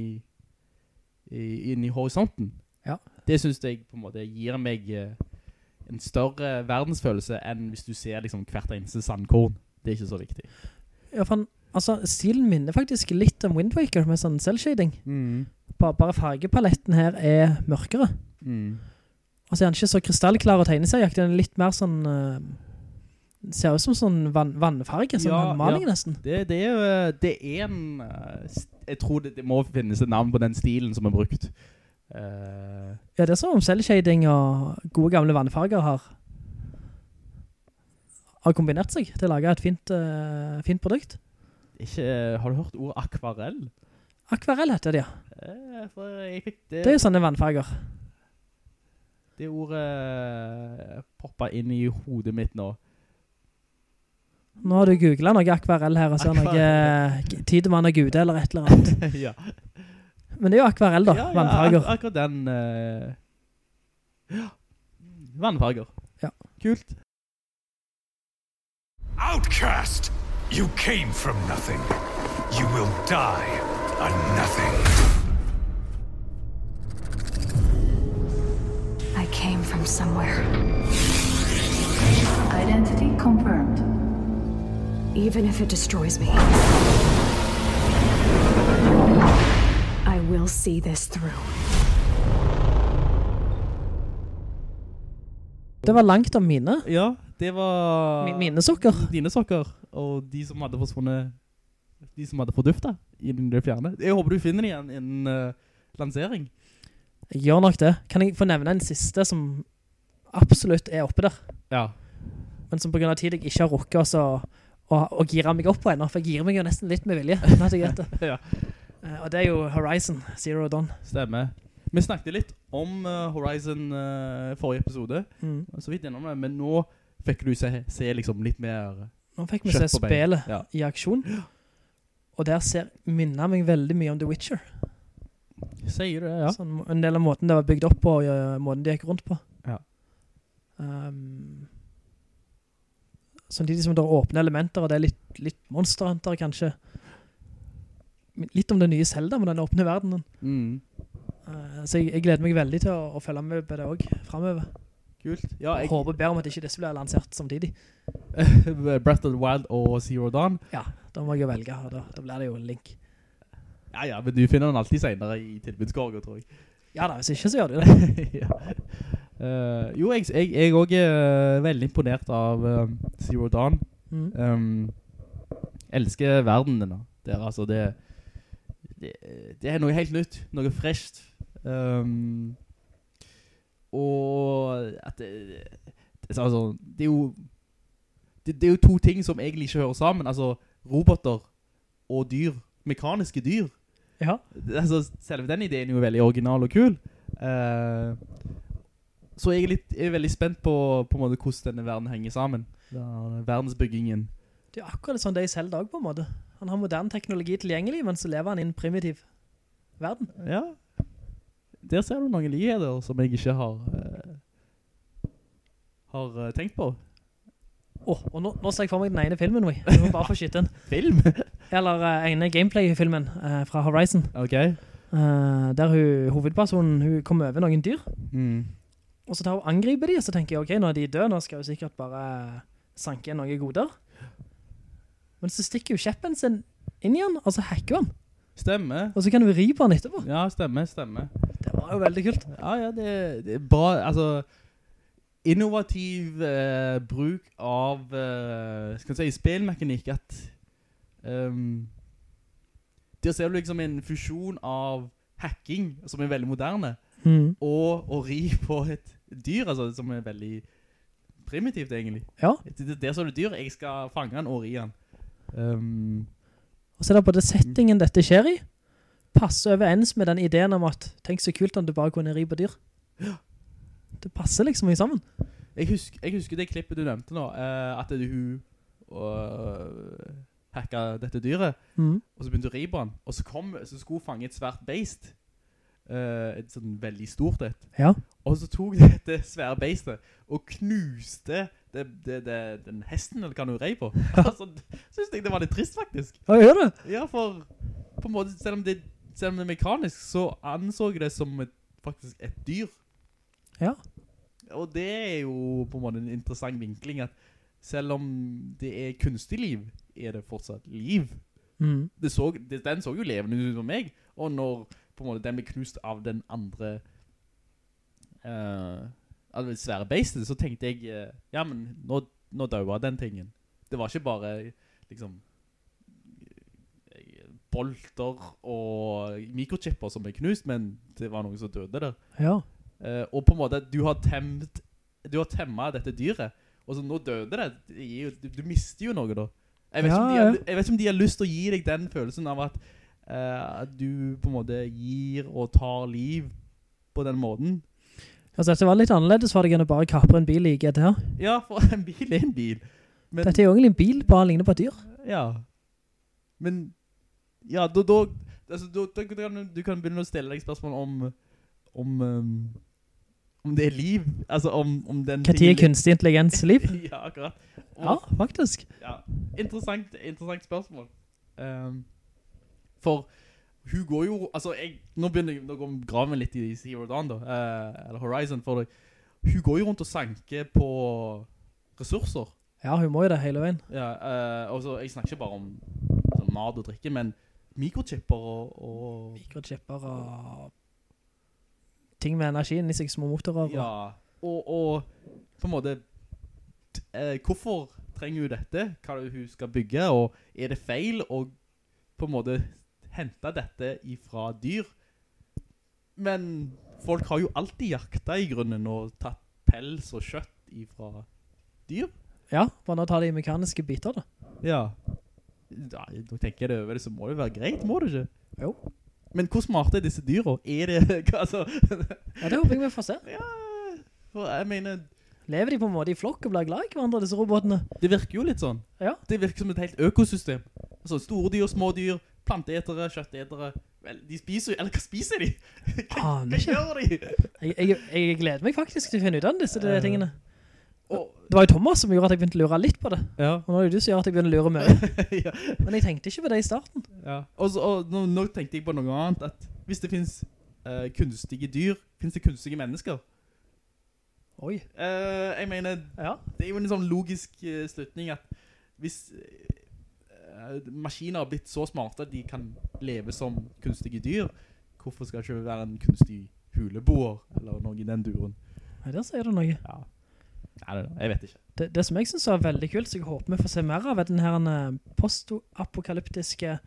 i, inn i horisonten. Ja. Det synes jeg på en måte gir meg eh, en større verdensfølelse enn hvis du ser liksom hvert eneste sandkorn. Det er ikke så viktig. Ja, for altså, stilen minner faktisk litt om Wind Waker med sånn cell-shading. Ba- Bare fargepaletten her er mørkere. Mm. Og så er den ikke så krystallklar tegne seg den er litt mer sånn... Uh, ser ut som sånn vann, vannfarge, sånn vannmaling nesten. Det, det, er, eh, det er en... Jeg tror det, det må finnes et navn på den stilen som er brukt. Eh, Ja, det er som om cell-shading og gode gamle vannfarger har har kombinert seg til å lage et fint, uh, fint produkt. ikke, har du hørt ordet akvarell? Akvarell heter det, ja. Eh, fikk det... Det er jo sånne vannfarger. Det ordet eh, poppet inn i hodet mitt nå. Nå har du googlet noe akvarell her, og så noe eh, Tidemann og Gude eller et eller annet. ja. Men det er jo akvarell da, Ja, ja, vannfarger. ak akkurat den... Uh, vannfarger. Ja. Kult. Outcast! You came from nothing. You will die a nothing. I came from somewhere. Identity confirmed. Even if it destroys me, will see this through. Det var langt om mine. Ja, det var... Mi- mine sokker. Dine sokker. Og de som hadde forsvunnet... De som hadde forduftet i den det fjerne. Jeg håper du finner igjen en, en eh, lansering. Jeg gjør nok det. Kan jeg få nevne en siste som absolutt er oppe der? Ja. Men som på grunn av tid jeg ikke har rukket også å, å, å gire meg opp på ennå, for jeg girer meg jo nesten litt med vilje. ja. Eh, Og det er jo Horizon Zero Dawn. Stemmer. Vi snakket litt om eh, Horizon uh, forrige episode. Mm. Så vidt gjennom det, men nå fikk du se, se liksom litt mer... Nå fikk vi se spillet Ja. i aksjon. Og der ser, minner meg veldig mye om The Witcher. Sier du det, ja. Sånn, en del av måten det var bygd opp på, og eh, måten de gikk rundt på. Ja. Um, samtidig som det er åpne elementer, og det er litt, litt monsterhunter, kanskje. Litt om det nye Zelda med den åpne verdenen. Mm. Uh, så jeg, jeg gleder meg veldig til å, å følge med på det også, fremover. Kult. Ja, jeg... Håper bedre om at ikke disse blir lansert samtidig. Breath of the Wild og Zero Dawn. Ja, da må jeg jo velge, og da, da blir det jo en link. Ja, ja, men du finner den alltid senere i tilbudskorget, tror jeg. Ja da, hvis ikke så gjør du det. ja. uh, jo, jeg, jeg, jeg er også eh, veldig imponert av uh, Zero Dawn. Mm. Um, elsker verdenen da. Der, altså, det, det, det er noe helt nytt, noe fresht. Um, og at det, det, altså, det er jo det, det er jo to ting som egentlig ikke hører sammen, altså roboter og dyr, mekaniske dyr. Ja. Altså, selve den ideen er jo veldig original og kul. Uh, så jeg er, litt, jeg er veldig spent på, på hvordan denne verden henger sammen. Ja, verdensbyggingen. Det er akkurat sånn det er i Zelda også på en måte. Han har modern teknologi tilgjengelig, men så lever han i en primitiv verden. Ja. Der ser du noen ligheter som jeg ikke har, uh, har uh, tenkt på. Åh, og nå, nå ser jeg for meg den ene filmen, vi. Du må bare få skytte den. Film? Eller uh, ene gameplay-filmen uh, fra Horizon. Ok. Uh, der hun, hovedpersonen, hun kommer over noen dyr. Mm. Og så tar hun angriper de, og så tenker jeg, ok, nå er de døde, nå skal hun sikkert bare sanke noen goder. Men så stikker jo kjeppen sin inn igjen, og så hacker han. Stemmer. Og så kan vi ri på han etterpå. Ja, stemmer, stemmer. Det var jo veldig kult. Ja, ja, det, det er bra, altså, innovativ eh, bruk av, eh, skal jeg si, spillmekanikk, at um, der ser du liksom en fusjon av hacking, som er veldig moderne, mm. og å ri på et dyr, altså, som er veldig primitivt egentlig. Ja. Det- Der så du dyr, jeg skal fange han og ri han. Um, Og så er det både settingen dette skjer i, passer overens med den ideen om at, tenk så kult om du bare kunne ri på dyr. Det passer liksom i sammen. Jeg husker, jeg husker det klippet du nevnte nå, uh, at det, hun uh, hacka dette dyret, mm. og så begynte å ri på han, og så, kom, så skulle hun fange et svært beist, uh, et sånn veldig stort et. Ja. Og så tok dette svære beistet og knuste det, det, det, den hesten, eller hva du rei på. altså, synes jeg det var litt trist faktisk. Ja, gjør det? Ja, for på en måte, selv om det, selv om det er mekanisk, så anså jeg det som et, faktisk et dyr. Ja. Og det er jo på en måte en interessant vinkling at selv om det er kunstig liv, er det fortsatt liv. Mm. Det så, det, den så jo levende ut for meg, og når på en måte den ble knust av den andre uh, det svære beistet, så tenkte jeg, eh, ja, men nå, nå døde den tingen. Det var ikke bare liksom eh, bolter og mikrochipper som ble knust, men det var noen som døde der. Ja. Uh, og på en måte, du har temt, du har temmet dette dyret, og så nå døde det, du, du mister jo noe da. Jeg vet, Ja, de har, jeg vet ikke om de har lyst til å gi deg den følelsen av at, uh, du på en måte gir og tar liv på den måten. Altså, dette var litt annerledes for deg enn å bare kapre en bil i GTA. Ja, for en bil er en bil. Men, Dette er jo egentlig en bil, bare ligner på et dyr. Ja. Men, ja, da, da, altså, da, da, kan du, du kan begynne å stille deg spørsmål om, om, um, om det er liv. Altså, om, om den Hva tid er kunstig intelligens liv? ja, akkurat. Ja, faktisk. Ja, interessant, interessant spørsmål. Um, for hun går jo, altså jeg, nå begynner jeg, nå går graven litt i Zero Dawn da, eh, eller Horizon, for deg. hun går jo rundt og sanker på ressurser. Ja, hun må jo det hele veien. Ja, eh, altså jeg snakker ikke bare om sånn mat og drikke, men mikrochipper og... og Mikrochipper og ting med energien i seg, små motorer. og- Ja, og, og på en måte, eh, hvorfor trenger hun dette? Hva er det hun skal bygge? Og er det feil Og på en måte hente dette ifra dyr? Men folk har jo alltid jakta i grunnen og tatt pels og kjøtt ifra dyr. Ja, bare nå tar de mekaniske biter da. Ja. Ja, nå tenker jeg det over det, så må det være greit, må det ikke? Jo. Men hvor smarte er disse dyra? Er det, altså... Ja, det håper jeg vi får se. Ja, for jeg mener... Lever de på en måte i flokk og blir glad i hverandre, disse robotene? Det virker jo litt sånn. Ja. Det virker som et helt økosystem. Altså store dyr, små dyr, plantetere, kjøttetere. Vel, de spiser jo, eller hva spiser de? hva, ah, hva gjør de? Jeg, jeg, jeg gleder meg faktisk til å finne ut av disse uh, tingene. og- det var jo Thomas som gjorde at jeg begynte å lure litt på det. Ja. Og nå er det du som gjør at jeg begynte å lure mye. ja. Men jeg tenkte ikke på det i starten. ja. Og, så, og nå, nå tenkte jeg på noe annet, at hvis det finnes uh, kunstige dyr, finnes det kunstige mennesker? Oi. Uh, jeg mener, Ja. det er jo en sånn logisk slutning at hvis maskiner har blitt så smarte at de kan leve som kunstige dyr, hvorfor skal det ikke være en kunstig huleboer, eller noe i den duren? Nei, der sier du noe. Ja. Nei, jeg vet ikke. Det, det som jeg synes var veldig kult, så jeg håper vi får se mer av, er den her eh, post-apokalyptiske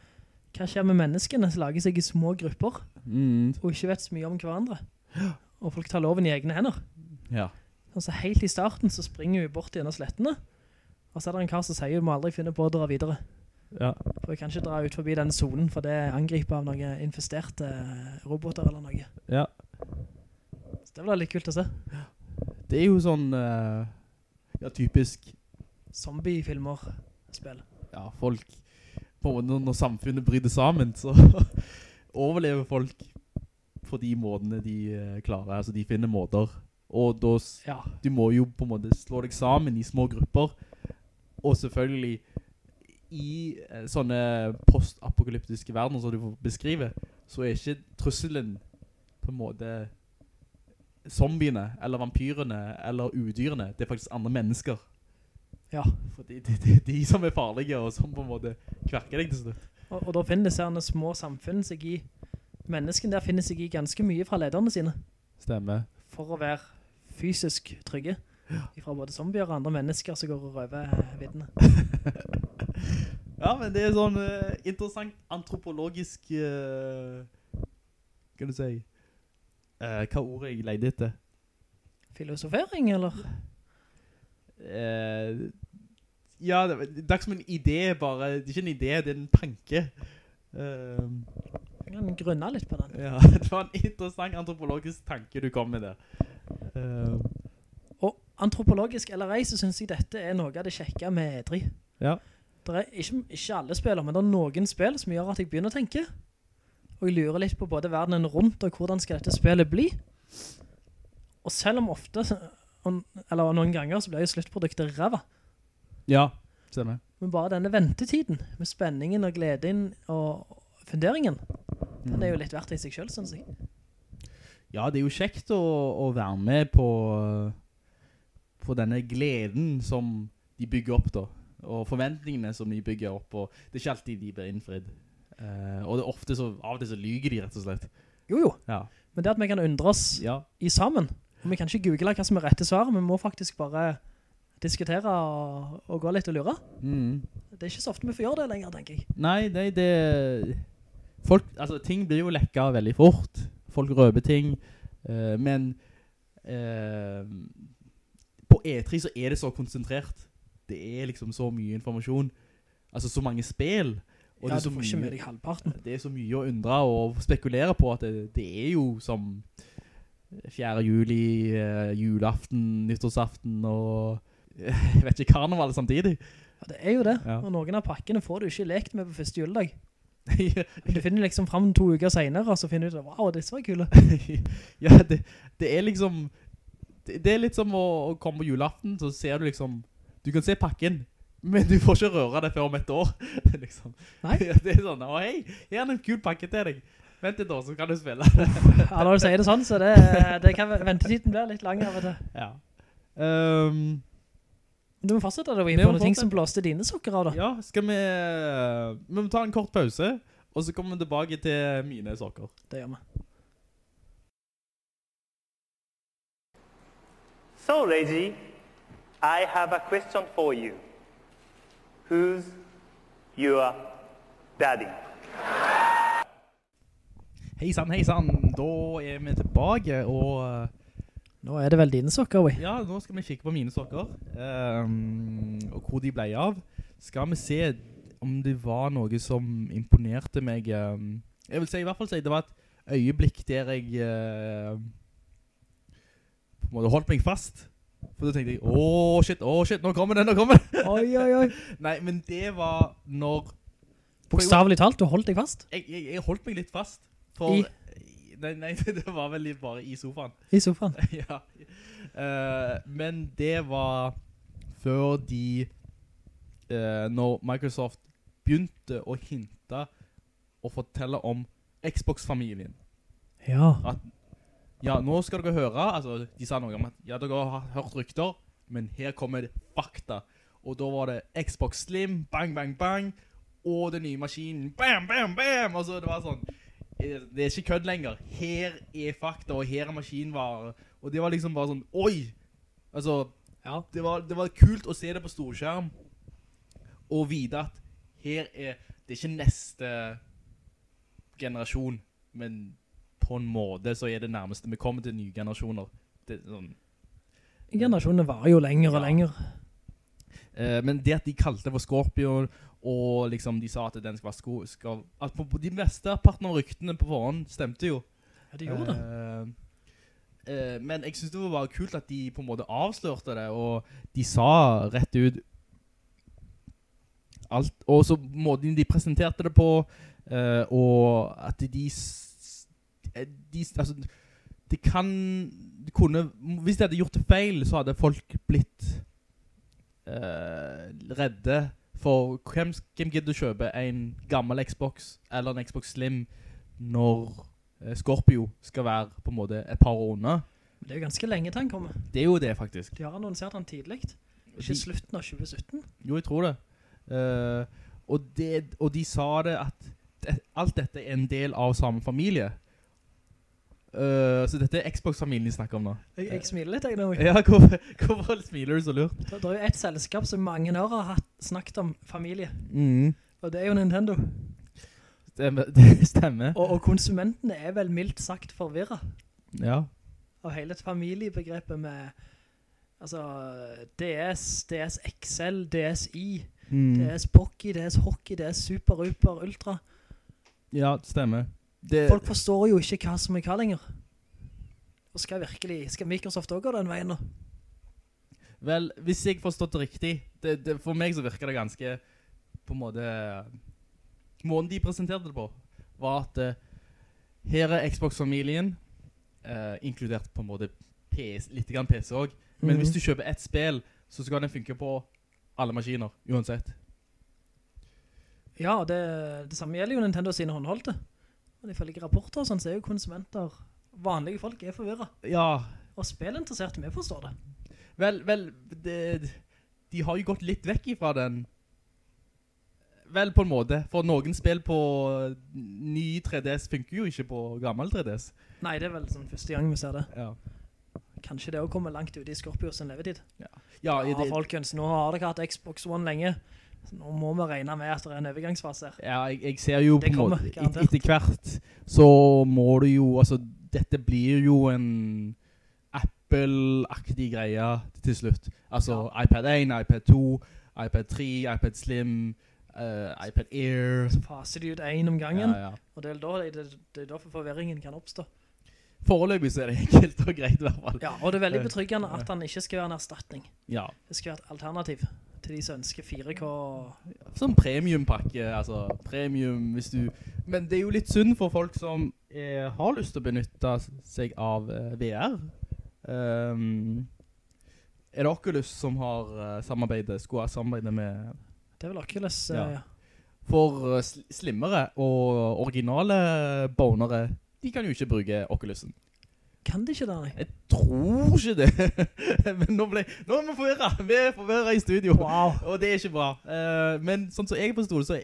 hva skjer med menneskene som lager seg i små grupper, Mm. og ikke vet så mye om hverandre. Og folk tar loven i egne hender. Ja. Altså helt i starten så springer vi bort gjennom slettene, Og så er det en kar som sier, du må aldri finne på å dra videre. Ja. For jeg kan ikke dra ut forbi den zonen, for det er angripet av noen infesterte roboter eller noe. Ja. Så det blir litt kult å se. Det er jo sånn, eh, ja, typisk, Zombie-filmer, spill. ja, folk, på en måte når, når samfunnet bryter sammen, så overlever folk på de måtene de eh, klarer, altså de finner måter. Og da, Ja. du må jo på en måte slå deg sammen i små grupper, og selvfølgelig i eh, sånne postapokalyptiske verdener som du får beskrive, så er ikke trusselen på en måte zombiene, eller vampyrene, eller udyrene. Det er faktisk andre mennesker. Ja. Fordi det, det er de som er farlige, og som på en måte kverker deg til slutt. Og, og da finner herne små samfunn seg i, mennesken der finner seg i ganske mye fra lederne sine, Stemmer. for å være fysisk trygge. Fra både zombier og andre mennesker som går og røver eh, viddene. Ja, men det er sånn uh, interessant antropologisk, uh, kan du si, uh, hva ordet jeg leide etter? Filosofering, eller? Uh, ja, det, det er ikke som en idé bare, det er ikke en idé, det er en tanke. uh, Jeg kan grunne litt på den. ja, det var en interessant antropologisk tanke du kom med der. Eh, Og antropologisk eller ei, så synes jeg dette er noe av det kjekke med E3. ja, Det er ikke, ikke alle spiller, men det er noen spill som gjør at jeg begynner å tenke. Og jeg lurer litt på både verdenen rundt og hvordan skal dette spillet bli. Og selv om ofte, eller noen ganger, så blir jo sluttproduktet ræva. ja, stemmer. Men bare denne ventetiden, med spenningen og gleden og funderingen, den er jo litt verdt i seg selv, synes jeg. Ja, det er jo kjekt å, å være med på, på denne gleden som de bygger opp da, og forventningene som de bygger opp, og det er ikke alltid de blir innfridd. Uh, og det er ofte så, av og til så lyger de rett og slett. Jo, jo. Ja. Men det at vi kan undre oss Ja. i sammen, og vi kan ikke google hva som er rette svaret, vi må faktisk bare diskutere og, og gå litt og lure. Mm. Det er ikke så ofte vi får gjøre det lenger, tenker jeg. Nei, nei, det... Folk, altså, ting blir jo lekka veldig fort. Folk røper ting. uh, men Uh, på E3 så er det så konsentrert. Det er liksom så mye informasjon. Altså så mange spill. Og ja, det er du så får ikke mye- med deg halvparten. Det er så mye å undre og spekulere på at det, det er jo som 4. juli, eh, julaften, nyttårsaften og jeg vet ikke, karneval samtidig. Ja, det er jo det. Ja. Og noen av pakkene får du ikke lekt med på første juledag. Men du finner liksom frem to uker senere, og så finner du ut, wow, disse var kule. ja, det, det er liksom det, det er litt som å, å komme på julaften, så ser du liksom du kan se pakken, men du får ikke røre det før om et år. liksom. Nei. Det er sånn, å hei, her er en kul pakke til deg. Vent et år, så kan du spille. Ja, når du sier det sånn, så det, det kan, ventetiden blir litt lang vet du. ja. Um, Du må fortsette da, vi Vi på noe noen ting som blåste dine sokker av da. ja, skal vi Vi må ta en kort pause, og så kommer vi tilbake til mine sokker. Det gjør vi. So, Reggie, I have a question for you. Who's your daddy? Hei sann, hei sann. Da er vi tilbake, og eh, Nå er det vel dine sokker, vi. Ja, nå skal vi kikke på mine sokker, Um, og hvor de ble av. Skal vi se om det var noe som imponerte meg. Um, jeg vil si, i hvert fall si, det var et øyeblikk der jeg uh, på en måte holdt meg fast. For da tenkte jeg, åh shit, åh shit, nå kommer den, nå kommer den. Oi, oi, oi. Nei, men det var når... Bokstavlig talt, du holdt deg fast. Jeg, jeg, jeg holdt meg litt fast. For, I? Nei, nei, det var vel bare i sofaen. I sofaen. ja. Uh, men det var før de uh, Når Microsoft begynte å hinte og fortelle om Xbox-familien. Ja. At ja, nå skal dere høre. Altså, de sa noe om at ja, dere har hørt rykter, men her kommer fakta. Og da var det Xbox Slim, bang, bang, bang, og den nye maskinen, bam, bam, bam. Og så det var sånn eh, Det er ikke kødd lenger. Her er fakta, og her er maskinvare. Og det var liksom bare sånn Oi! Altså, det, var, det var kult å se det på storskjerm og vite at her er Det er ikke neste generasjon, men på en måte så er det nærmeste vi kommer til nye generasjoner. Det sånn Generasjonene var jo lenger og lenger. Eh, men det at de kalte det for Scorpion, og liksom de sa at den skal være sko, skal, at på, på de meste parten av ryktene på forhånd stemte jo. Ja, de gjorde det. Eh, eh, men jeg synes det var kult at de på en måte avslørte det, og de sa rett ut alt, og så måten de presenterte det på, eh, og at de, eh, de altså, de kan, de kunne, hvis de hadde gjort det feil, så hadde folk blitt uh, redde for hvem, hvem gidder å kjøpe en gammel Xbox eller en Xbox Slim når uh, Scorpio skal være på en måte et par år unna. Det er jo ganske lenge til han kommer. Det er jo det faktisk. De har annonsert han tidlig. Ikke De- slutten av 2017. Jo, jeg tror det. Uh, og, det og de sa det at alt dette er en del av samme familie. Eh, så dette er Xbox-familien de snakker om nå. Jeg, jeg smiler litt, jeg nå. Ja, hvorfor, hvorfor smiler du så lurt? Det, det er jo et selskap som mange år har hatt, snakket om familie. Mm. Og det er jo Nintendo. Stemmer. Det stemmer. Og, og konsumentene er vel mildt sagt forvirret Ja. Og hele et familiebegrepet med altså DS, DS XL, DSi, Mm. DS Pocky, DS Hockey, DS Super, Uper Ultra. Ja, det stemmer. Det, Folk forstår jo ikke hva som er hva lenger. Og skal virkelig, skal Microsoft også gå den veien nå? Vel, hvis jeg forstått det riktig, det, det, for meg så virker det ganske på en måte Måten de presenterte det på, var at uh, her er Xbox-familien, uh, inkludert på en måte PS, litt grann PC også, men Mhm. hvis du kjøper ett spill, så skal den funke på alle maskiner, uansett. Ja, det, det samme gjelder jo Nintendo sine håndholdte. Og ifølge rapporter og sånn, så er jo konsumenter, vanlige folk er forvirret. Ja, Og spillinteresserte, vi forstår det. vel, vel, det, de har jo gått litt vekk ifra den Vel, på en måte. For noen spill på ny 3DS funker jo ikke på gammel 3DS. Nei, det er vel sånn første gang vi ser det. Ja. Kanskje det å komme langt ut i Scorpio sin levetid. Ja, Ja, det, folkens, nå har dere hatt Xbox One lenge. Nå må vi regne med at det er en overgangsfase ja jeg, jeg ser jo Det på kommer, måte, et, etter hvert, så må du jo, altså, dette blir jo en Apple-aktig greie til slutt. Altså, iPad 1, iPad 2, iPad 3, iPad Slim, uh, iPad Air. Så faser de ut en om gangen. Ja, ja. Og det er, da, det, det er derfor forverringen kan oppstå. Foreløpig så er det enkelt og greit i hvert fall. Ja, og det er veldig betryggende at han ikke skal være en erstatning. Ja. Det skal være et alternativ til de som ønsker 4K. Som premiumpakke, altså premium hvis du... Men det er jo litt synd for folk som er, har lyst til å benytte seg av eh, VR. Um, er det Oculus som har eh, samarbeidet, skulle ha samarbeidet med... Det er vel Oculus, Ja. eh, ja. For eh, slimmere og originale bonere, de kan jo ikke bruke Oculusen. Kan de ikke det, nei? Jeg tror ikke det. men nå, ble, nå er vi forvirret. Vi er forvirret i studio. Wow. Og det er ikke bra. Uh, men sånn som jeg forstod det, så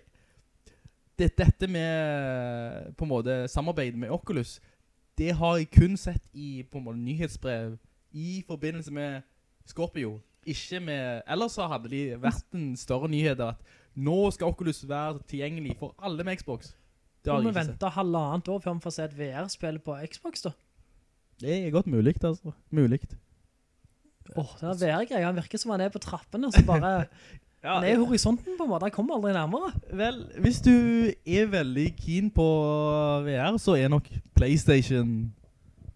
det, dette med på en måte samarbeidet med Oculus, det har jeg kun sett i på en måte nyhetsbrev i forbindelse med Scorpio. Ikke med, ellers så hadde de vært en større nyhet at nå skal Oculus være tilgjengelig for alle med Xbox. Det har vi venter halvannet år før vi får se et VR-spill på Xbox da? Det er godt mulig, altså. Mulig. Åh, det er VR-greier. Han virker som han er på trappen, og så bare... Ja, han er i horisonten på en måte, han kommer aldri nærmere. Vel, hvis du er veldig keen på VR, så er nok Playstation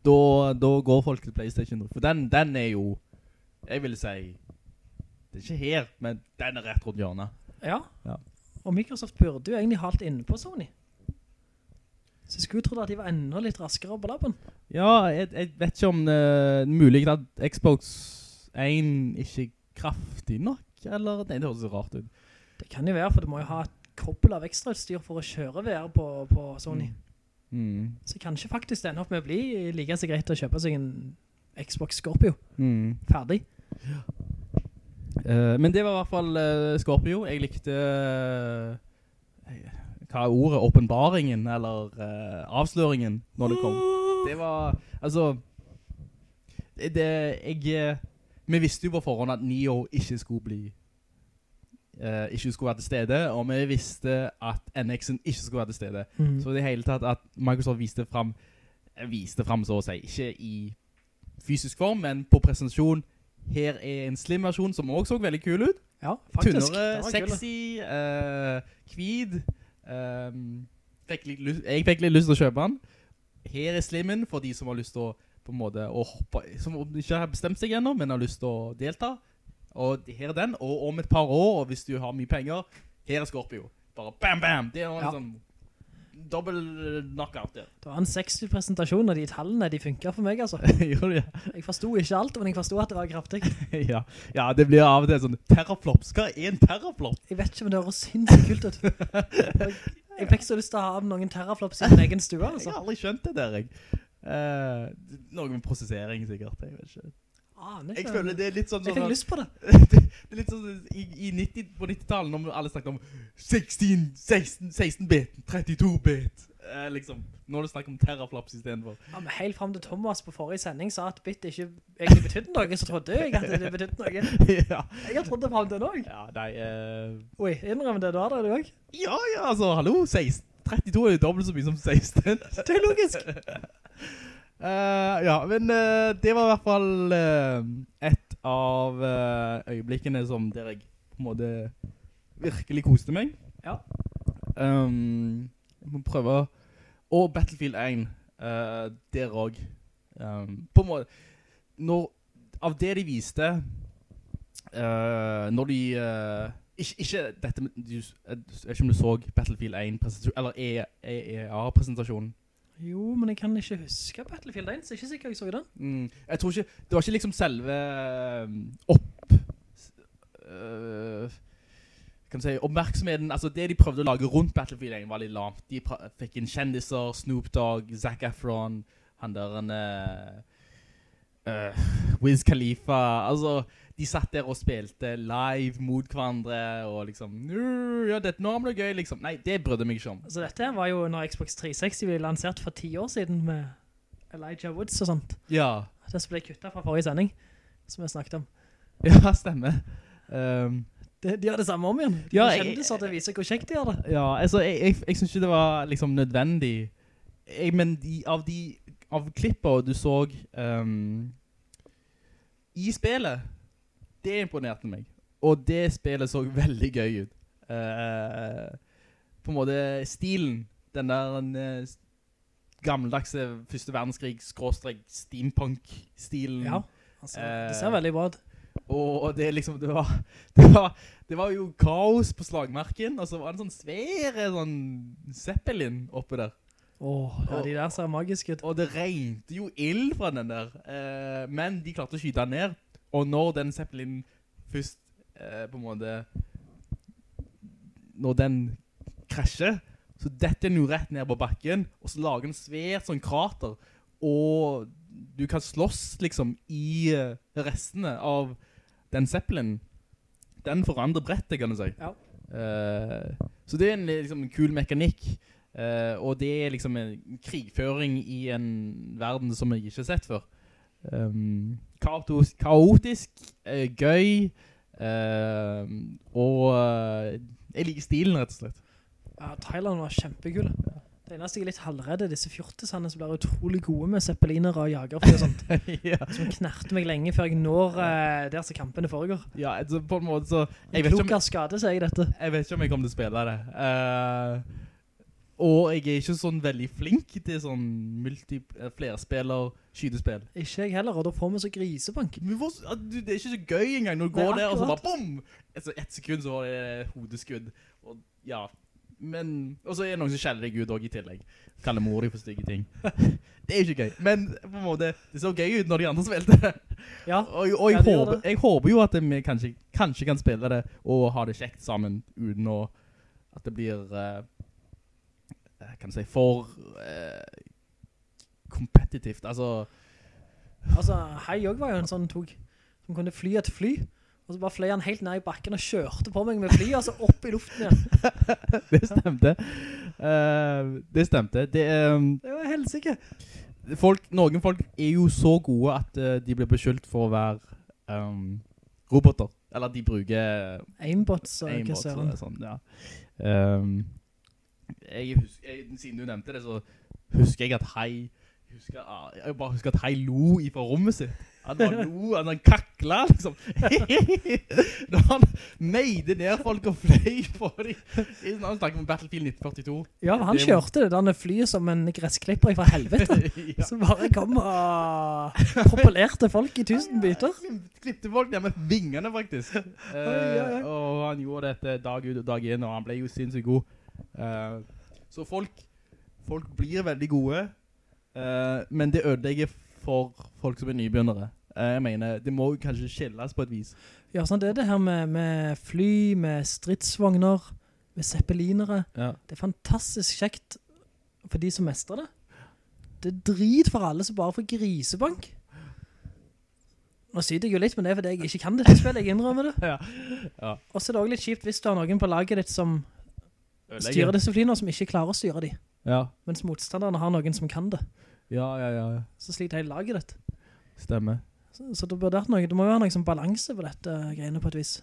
Da, da går folk til Playstation For den, den er jo Jeg vil si Det er ikke her, men den er rett rundt hjørnet Ja. Ja. Og Microsoft burde jo egentlig halt inne på Sony. Så jeg skulle tro at de var enda litt raskere på lappen. Ja, jeg, jeg vet ikke om det er mulig at Xbox 1 ikke kraftig nok Eller, nei, det høres så rart ut Det kan jo være, for du må jo ha et koppel av ekstrautstyr for å kjøre VR på, på Sony. mm. Så kanskje faktisk det ender opp med å bli like så greit å kjøpe seg en Xbox Scorpio. Mm. Ferdig. Uh, men det var i hvert fall uh, Scorpio. Jeg likte eh, hva er ordet? Åpenbaringen, eller uh, avsløringen, når det kom. Det var, altså, det, det jeg, eh, vi visste jo på forhånd at Neo ikke skulle bli, uh, ikke skulle være til stede, og vi visste at NX-en ikke skulle være til stede. Mm. Så det hele tatt at Microsoft viste frem, viste frem så å si, ikke i fysisk form, men på presentasjon, her er en slim versjon som også så veldig kul ut. Ja, faktisk. Tunnere, sexy, uh, kvid. Ehm, fikk lyst, jeg fikk litt lyst til å kjøpe den. Her er slimmen for de som har lyst til å, på en måte, å hoppe, som ikke har bestemt seg ennå, men har lyst til å delta. Og her er den, og om et par år, og hvis du har mye penger, her er Scorpio. Bare bam, bam! Det er noe Ja. sånn dobbel knockout ja. Det var en sexy presentasjon, og de tallene, de funker for meg, altså. Gjorde det? Jeg forstod ikke alt, men jeg forstod at det var kraftig. ja. ja, det blir av og til sånn teraflops? Hva er en terraflop? Jeg vet ikke, men det høres sinnssykt kult ut. Jeg, fikk så lyst til å ha noen terraflops i min egen stue, altså. Jeg har aldri skjønt det der, jeg. Uh, noe med prosessering, sikkert. Jeg vet ikke. Ah, Jeg føler det er litt sånn Jeg sånn fikk lyst på det. det, det er litt sånn i, i 90, på 90-tallet når alle snakket om 16, 16, 16 bit, 32 bit. Eh, liksom, nå er det snakk om teraflops i stedet for. Ja, men helt frem til Thomas på forrige sending sa at bit ikke egentlig betydde noe, så trodde jeg at det betydde noe. ja. Jeg har trodd det frem til nå. Ja, nei, Uh... Oi, innrømme det, du har det du også. ja, ja, altså, hallo, 16, 32 er jo dobbelt så mye som 16. Det er logisk. Eh, ja, men uh, det var i hvert fall uh, et av øyeblikkene som der jeg på en måte virkelig koste meg. Ja. Um, jeg må prøve Og Battlefield 1 eh, Der også um, På en måte når, Av det de viste Når de ikke, ikke dette du, Jeg vet ikke om du så Battlefield 1 presentasjon Eller EA-presentasjonen Jo, men jeg kan ikke huske Battlefield 1, så jeg er ikke sikker jeg så den. Mm, jeg tror ikke, det var ikke liksom selve um, opp, øh, kan si, oppmerksomheten, altså det de prøvde å lage rundt Battlefield 1 var litt lamt. De fikk inn kjendiser, Snoop Dogg, Zac Efron, han der en, øh, øh, Wiz Khalifa, altså de satt der og spilte live mot hverandre, og liksom, ja, dette nå det gøy, liksom. Nei, det brødde meg ikke om. Så dette var jo når Xbox 360 ble lansert for 10 år siden med Elijah Woods og sånt. Ja, Det som ble kuttet fra forrige sending, som jeg snakket om. ja, stemmer. Um, De, de har det samme om igjen. De Ja, kjendiser til å vise hvor kjekt de har det. Ja, altså, jeg, jeg, jeg synes ikke det var liksom nødvendig. Jeg, men de, av de av klipper du så um, i spillet, det imponerte meg. Og det spillet så veldig gøy ut. Uh, på en måte stilen, den der uh, gammeldagse første verdenskrig, skråstrek, steampunk-stilen. Ja, altså, det ser Eh, veldig bra ut. og, det liksom, det var, det var, det var jo kaos på slagmarken, og så var det en sånn svære sånn Zeppelin oppe der. Åh, ja, de der ser magiske ut. Og det regnte jo ild fra den der, eh, men de klarte å skyte den ned, og når den Zeppelin først, eh, på en måte, når den krasjer, så detter den jo rett ned på bakken, og så lager den svært sånn krater, og du kan slåss liksom i eh, restene av den Zeppelin. Den forandrer brettet, kan du si. Ja. Eh, så det er en liksom, kul mekanikk, eh, og det er liksom en krigføring i en verden som jeg ikke har sett før. Um, kaotos, kaotisk, eh, gøy, eh, og eh, jeg liker stilen rett og slett. Ja, Thailand var kjempegul Det eneste jeg er litt halvredde, disse fjortesene som blir utrolig gode med zeppeliner og jagerfly og sånt. ja. Som knerter meg lenge før jeg når uh, der som kampene foregår. Ja, altså, på en måte så... En vet ikke om- skade, sier jeg dette. Jeg vet ikke om jeg kommer til å spille det. Eh, og jeg er ikke sånn veldig flink til sånn multi, eh, flerspiller, skydespill. Ikke jeg heller, og da får vi så grisebank. Men hvor, det er ikke så gøy engang når du går der, og så bare bom! Altså, ett sekund så var det hodeskudd. Og ja, men... Og så er det noen som skjeller deg ut også i tillegg. Kaller mor deg for stygge ting. det er ikke gøy. Men på en måte, det så gøy ut når de andre spilte. Ja, og, og jeg, Ja, håper, det. jeg håper jo at vi kanskje, kanskje kan spille det og ha det kjekt sammen uten å, at det blir, eh, eh, kan jeg si, for eh. Altså, Altså, Hei også var jo en sånn tog som kunne fly et fly, og så bare fløy han helt ned i bakken og kjørte på meg med fly, altså opp i luften igjen. det stemte. Uh, det stemte. Det, um, Det var helsike. folk, noen folk er jo så gode at uh, de blir beskyldt for å være um, roboter. Eller de bruker Aimbots og aimbots søren. og sånn, ja. Um, jeg husker, jeg, siden du nevnte det, så husker jeg at Hei, husker, ah, jeg bare husker at Hei lo i fra rommet sitt. Han var lo, han kakla, liksom. Når han meide ned folk og fløy på dem. Sånn han snakket om Battlefield 1942. Ja, han Det kjørte det denne flyet som en gressklipper fra helvete. Ja. Som bare kom og propellerte folk i tusen biter. Klippte folk ned med vingene, faktisk. Eh, og han gjorde dette dag ut og dag inn, og han ble jo sinnssykt god. Eh, så folk, folk blir veldig gode, uh, men det ødelegger for folk som er nybegynnere. Uh, jeg mener, det må kanskje skjelles på et vis. Ja, sånn, det er det her med, med fly, med stridsvogner, med zeppelinere. Ja. Det er fantastisk kjekt for de som mestrer det. Det er drit for alle som bare får grisebank. Nå syder jeg jo litt, med det fordi jeg ikke kan dette spillet, jeg innrømmer det. Ja. Ja. Og så er det også litt kjipt hvis du har noen på laget ditt som Ødelegger. styrer disipliner som ikke klarer å styre de. Ja. Mens motstanderne har noen som kan det. Ja, ja, ja, ja. Så sliter hele laget ditt. Stemmer. Så, så det, noe, det må være noen som balanse på dette greiene på et vis.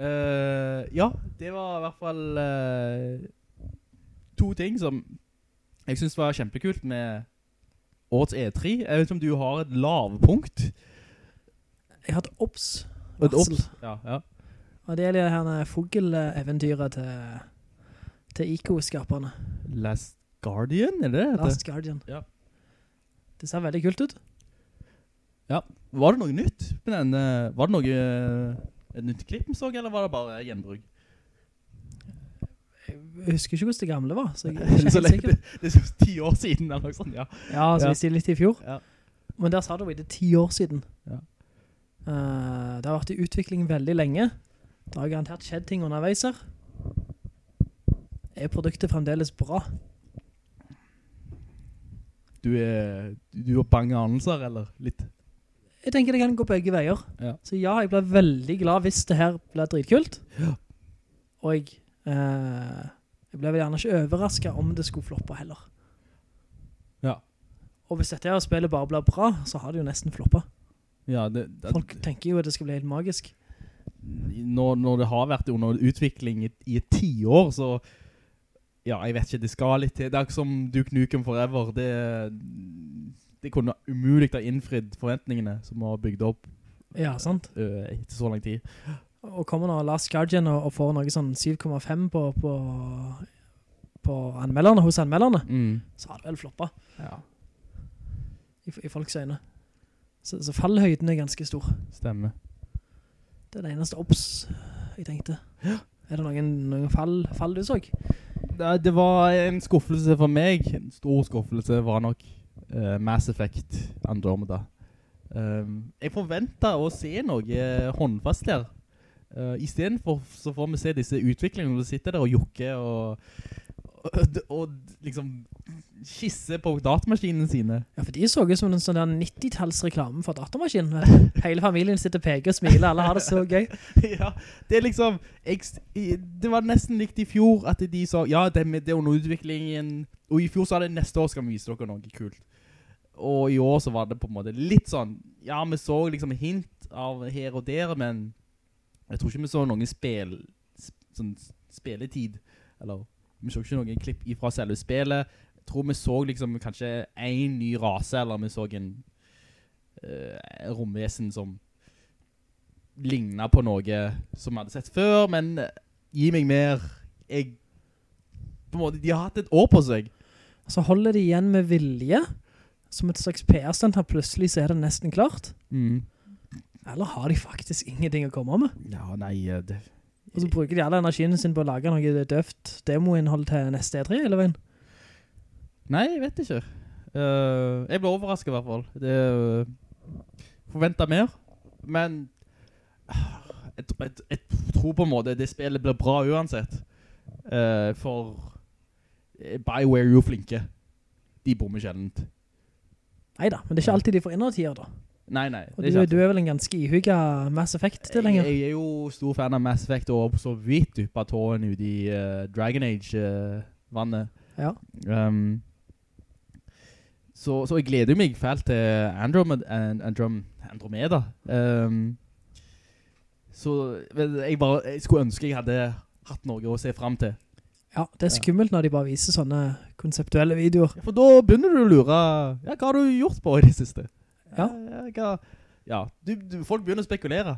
Uh, ja, det var i hvert fall uh, to ting som jeg synes var kjempekult med årets E3. Jeg vet ikke om du har et lavpunkt? Jeg har et OBS. Et obs? Ja, ja. Og det gjelder det her fugl-eventyret til, til ICO-skaperne. Last Guardian, er det det? Last Guardian. Ja. Det ser veldig kult ut. Ja. Var det noe nytt den? eh, Var det noe eh, et nytt klipp vi så, eller var det bare gjenbruk? Jeg husker ikke hvordan det gamle var, så jeg er ikke helt sikker. det, er så ti år siden eller noe sånt, ja. Ja, så vi sier litt i fjor. Ja. Men der sa jo det ti år siden. Ja. Uh, det har vært i utvikling veldig lenge. Det har garantert skjedd ting underveis her. Er produktet fremdeles bra? Du er, du har bange anelser, eller litt? Jeg tenker det kan gå begge veier. Ja. Så ja, jeg ble veldig glad hvis det her ble dritkult. Ja. Og jeg, eh, jeg ble vel gjerne ikke overrasket om det skulle floppe heller. Ja. Og hvis dette her spillet bare blir bra, så har det jo nesten floppet. Ja, det, det, Folk tenker jo at det skal bli helt magisk. Når, når det har vært under utvikling i, i et tiår, så ja, jeg vet ikke, det skal litt til. Det er ikke som Duke Nukem Forever. Det, det kunne umulig ha innfridd forventningene som har bygd opp Ja, sant. øh, etter så lang tid. Og kommer nå Last Guardian og, og får noe sånn 7,5 på, på, på anmelderne, hos anmelderne, Mm. så har det vel floppet Ja, i, i folks øyne. Så, så fallhøyden er ganske stor. stemmer. Det er det eneste opps jeg tenkte. Er det noen, noen fall, fall du så? Det, det var en skuffelse for meg. En stor skuffelse var nok uh, Mass Effect Andromeda. Um, jeg forventet å se noe eh, håndfast her. Uh, I stedet for så får vi se disse utviklingene du sitter der og jukker og, og, liksom skisse på datamaskinene sine. Ja, for de så jo som en sånn der 90-tallsreklame for datamaskinen. Hele familien sitter og peker og smiler, alle har det så gøy. ja, det er liksom Det var nesten likt i fjor At de sa Ja, det, det er under utviklingen Og i fjor sa det neste år skal vi vise dere noe kult Og i år så var det på en måte litt sånn Ja, vi så liksom hint av her og der Men jeg tror ikke vi så noen spil sp- Sånn spilletid Eller Vi så ikke noen klipp ifra selve spillet Jeg tror vi så liksom kanskje en ny rase Eller vi så en uh, romvesen som lignet på noe som vi hadde sett før, men eh, gi meg mer. Jeg, på en måte, de har hatt et år på seg. Så holder de igjen med vilje, som et slags PR-stand her plutselig så er det nesten klart. Mm. Eller har de faktisk ingenting å komme med? Ja, nei, eh, det, Og så bruker de alle energien sin på å lage noe døft demoinnhold til neste E3 hele veien. nei, jeg vet ikke. Uh, jeg ble overrasket i hvert fall. Det uh, forventet mer, men uh, jeg, jeg, jeg tror på en måte det spillet blir bra uansett. Uh, for eh, BioWare er jo flinke. De bommer sjeldent. Neida, men det er ikke alltid de får innertier da. Nei, nei. Og du, du er vel en ganske ihugga Mass Jeg, Effect-tilhenger? jeg er jo stor fan av Mass Effect og så vidt dyppa tåen ut i uh, Dragon Age-vannet. Ja. Um, så, så jeg gleder meg fælt til Andromeda. And, Androm, Andromeda. Um, så jeg, bare, jeg skulle ønske jeg hadde hatt noe å se frem til. Ja, det er skummelt når de bare viser sånne konseptuelle videoer. For da begynner du å lure, ja, hva har du gjort på i det siste? Ja. Jeg, jeg, ja, du, du, folk begynner å spekulere.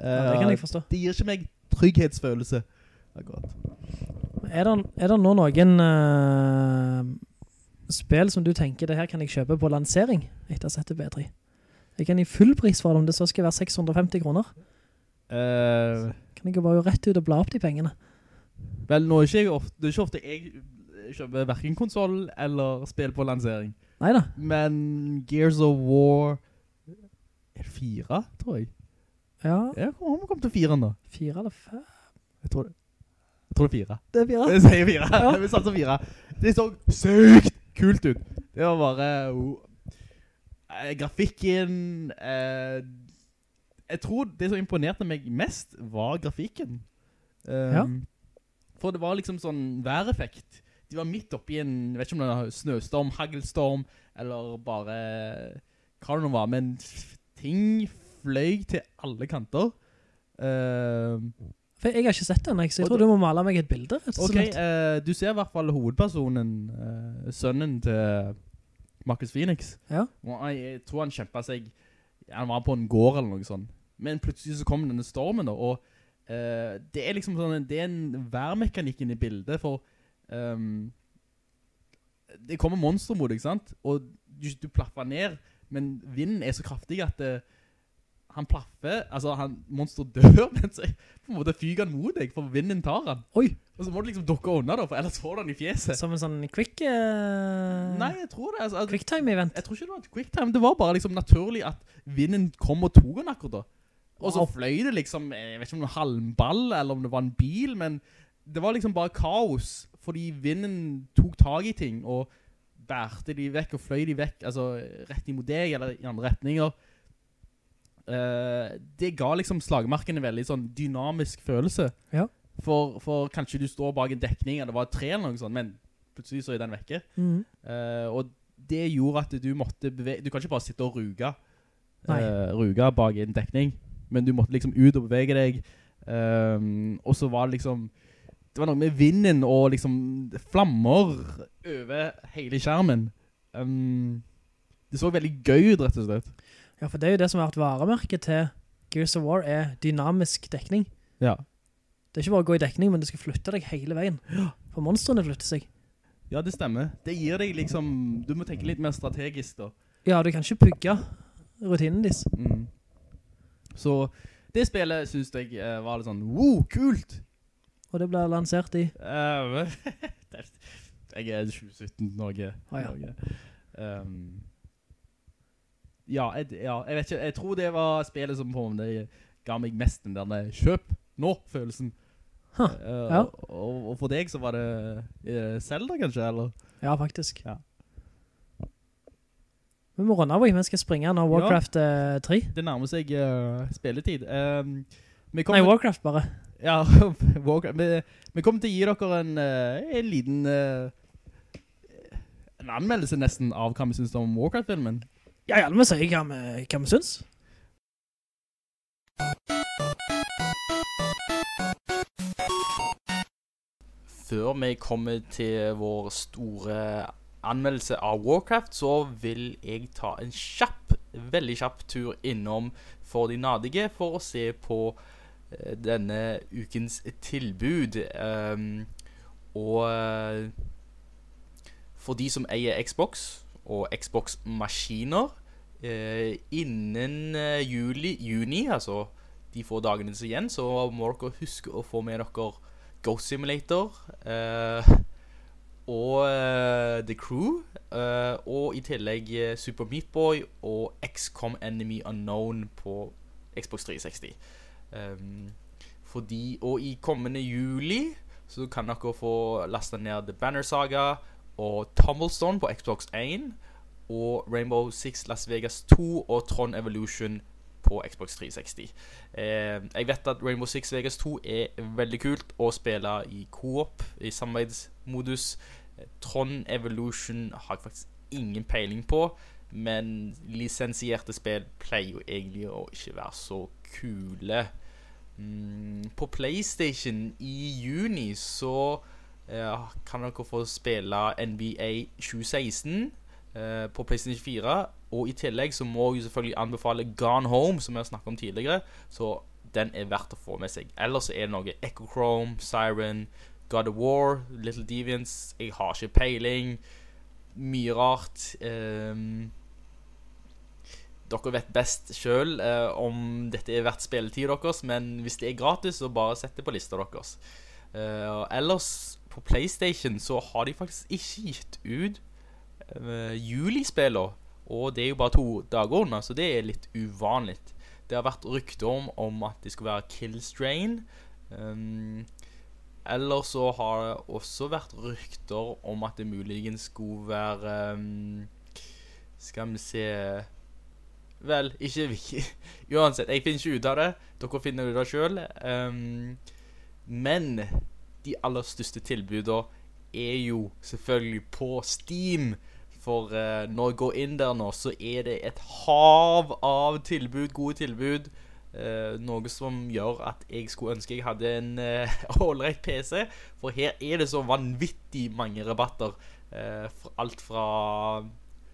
Ja, det kan jeg Eh, forstå. Det gir ikke meg trygghetsfølelse. Akkurat. Er det, er det nå noen uh, spill som du tenker, det her kan jeg kjøpe på lansering etter å sette sett det B3? Jeg kan gi full pris for det, om det så skal være 650 kroner. Uh, Kan jeg jo bare rett ut og bla opp de pengene. vel, nå er ikke jeg ofte, det er ikke ofte jeg kjøper hverken konsol eller spill på lansering. Neida. Men Gears of War Er det fire, tror jeg? Ja. Jeg kommer vi kom til fire nå. Fire eller 5? Jeg tror det. Jeg tror det er fire. Det er fire. Det sier 4. Ja. Vi satser 4. Det så sykt kult ut. Det var bare... oh, eh, grafikken... eh, jeg tror det som imponerte meg mest var grafikken. Um, Ja. For det var liksom sånn væreffekt. De var midt oppi en, jeg vet ikke om det var snøstorm, hagelstorm, eller bare hva det nå var, men ting fløy til alle kanter. Uh, For jeg har ikke sett den, så jeg tror du må male meg et bilde, Ok, eh, du ser i hvert fall hovedpersonen, uh, sønnen til Marcus Phoenix. Ja. Jeg, jeg tror han kjempet seg, han var på en gård eller noe sånt. Men plutselig så kom denne stormen da, og eh, det er liksom sånn, det er en værmekanikken i bildet, for ehm, det kommer monster mot deg, ikke sant? Og du, du plaffer ned, men vinden er så kraftig at eh, han plaffer, altså han, monster dør, men så på en måte fyger han mot deg, for vinden tar han. Oi! Og så må du liksom dukke unna da, for ellers får du han i fjeset. Som en sånn quick... Uh... Nei, jeg tror det. Altså, altså, Quicktime-event. Jeg tror ikke det var et quicktime. Det var bare liksom naturlig at vinden kom og tog han akkurat da. Og så fløy det liksom, jeg vet ikke om det var en halmball, eller om det var en bil, men det var liksom bare kaos, fordi vinden tok tag i ting, og bærte de vekk, og fløy de vekk, altså rett imot deg, eller i andre retninger. Uh, det ga liksom slagmarken en veldig sånn dynamisk følelse. Ja. For, for kanskje du står bak en dekning, eller det var et tre eller noe sånt, men plutselig så er den vekke. Mm. Uh, og det gjorde at du måtte bevege, du kan ikke bare sitte og ruge, uh, eh, ruge bak en dekning, men du måtte liksom ut og bevege deg, Um, og så var det liksom, det var noe med vinden og liksom flammer over hele skjermen. Um, det så veldig gøy ut, rett og slett. Ja, for det er jo det som har vært varemerket til Gears of War er dynamisk dekning. Ja. Det er ikke bare å gå i dekning, men du skal flytte deg hele veien. For monstrene flytter seg. Ja, det stemmer. Det gir deg liksom, du må tenke litt mer strategisk da. Ja, du kan ikke pugge rutinen ditt. Mm. Så det spillet synes jeg eh, var litt sånn, wow, kult! Og det ble lansert i... Eh, jeg er 2017 Norge. Ah, ja. Norge. Um, ja, jeg, ja, jeg vet ikke, jeg tror det var spillet som på en ga meg mest den der kjøp nå-følelsen. Huh, uh, ja. og, og for deg så var det eh, Zelda kanskje, eller? Ja, faktisk. Ja. Vi må runde av, vi skal springe nå Warcraft ja, 3. Det nærmer seg uh, spilletid. Um, Nei, Warcraft bare. Ja, Warcraft. Vi, vi kommer til å gi dere en, eh, en liten eh, en anmeldelse nesten av hva vi synes om Warcraft-filmen. Ja, ja, vi sier hva vi, hva vi synes. Før vi kommer til vår store anmeldelse av Warcraft, så vil jeg ta en kjapp, veldig kjapp tur innom For de nadige for å se på denne ukens tilbud. Um, og eh, for de som eier Xbox og Xbox-maskiner eh, innen eh, juli, juni, altså de få dagene som igjen, så må dere huske å få med dere Ghost Simulator eh, og eh, The Crew, eh, og i tillegg eh, Super Meat Boy og XCOM Enemy Unknown på Xbox 360. Ehm, fordi, og i kommende juli så kan dere få lastet ned The Banner Saga og Tumblestone på Xbox 1 og Rainbow Six Las Vegas 2 og Tron Evolution på Xbox 360. Eh, jeg vet at Rainbow Six Vegas 2 er veldig kult å spille i co-op, i samarbeidsmodus. Tron Evolution har jeg faktisk ingen peiling på, men lisensierte spill pleier jo egentlig å ikke være så kule. Mm, på PlayStation i juni så eh, kan dere få spille NBA 2016, eh, på PlayStation 4. Og i tillegg så må jeg selvfølgelig anbefale Gone Home, som jeg har snakket om tidligere. Så den er verdt å få med seg. Ellers er det noe Echo Chrome, Siren, God of War, Little Deviants. Jeg har ikke peiling. Mye rart. Ehm, dere vet best sjøl om dette er verdt spilletid deres, men hvis det er gratis, så bare sett det på lista deres. Eh, ellers, på PlayStation, så har de faktisk ikke gitt ut eh, julispillene. Og det er jo bare to dager unna, så det er litt uvanlig. Det har vært rykter om, om at det skulle være Killstrain. Um, eller så har det også vært rykter om at det muligens skulle være um, Skal vi se Vel, ikke vi Uansett, jeg finner ikke ut av det. Dere finner det sjøl. Um, men de aller største tilbudene er jo selvfølgelig på Steam. For uh, når jeg går inn der nå, så er det et hav av tilbud, gode tilbud. Uh, noe som gjør at jeg skulle ønske jeg hadde en ålreit uh, PC. For her er det så vanvittig mange rabatter. For alt fra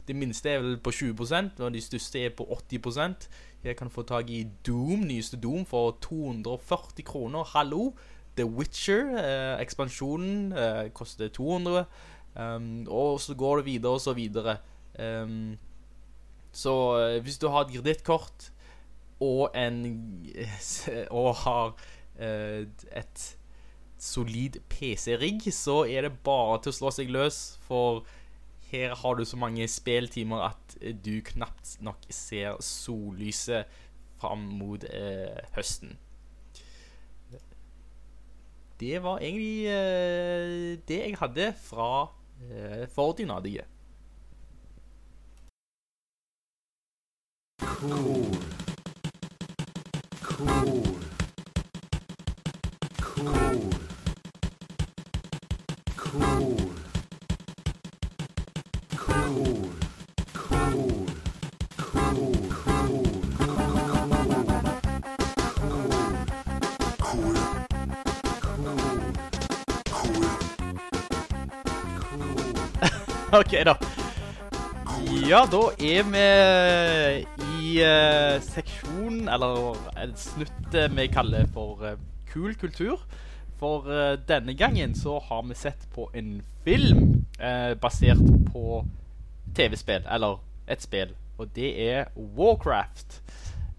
Det minste er vel på 20%, og de største er på 80%. Jeg kan få tak i Doom, nyeste Doom, for 240 kroner. Hallo! The Witcher, ekspansjonen, koster 200 Um, og så går det videre og så videre. Um, så uh, hvis du har et kredittkort og en Og har eh, et solid PC-rigg, så er det bare til å slå seg løs, for her har du så mange speltimer at du knapt nok ser sollyset fram mot eh, høsten. Det var egentlig det jeg hadde fra eh, for nadige. Cool. Cool. Cool. Cool. ok, da. Ja, da er vi i uh, seksjonen, eller en snutt vi kaller for uh, kul kultur. For uh, denne gangen så har vi sett på en film basert på TV-spill, eller et spill. Og det er Warcraft.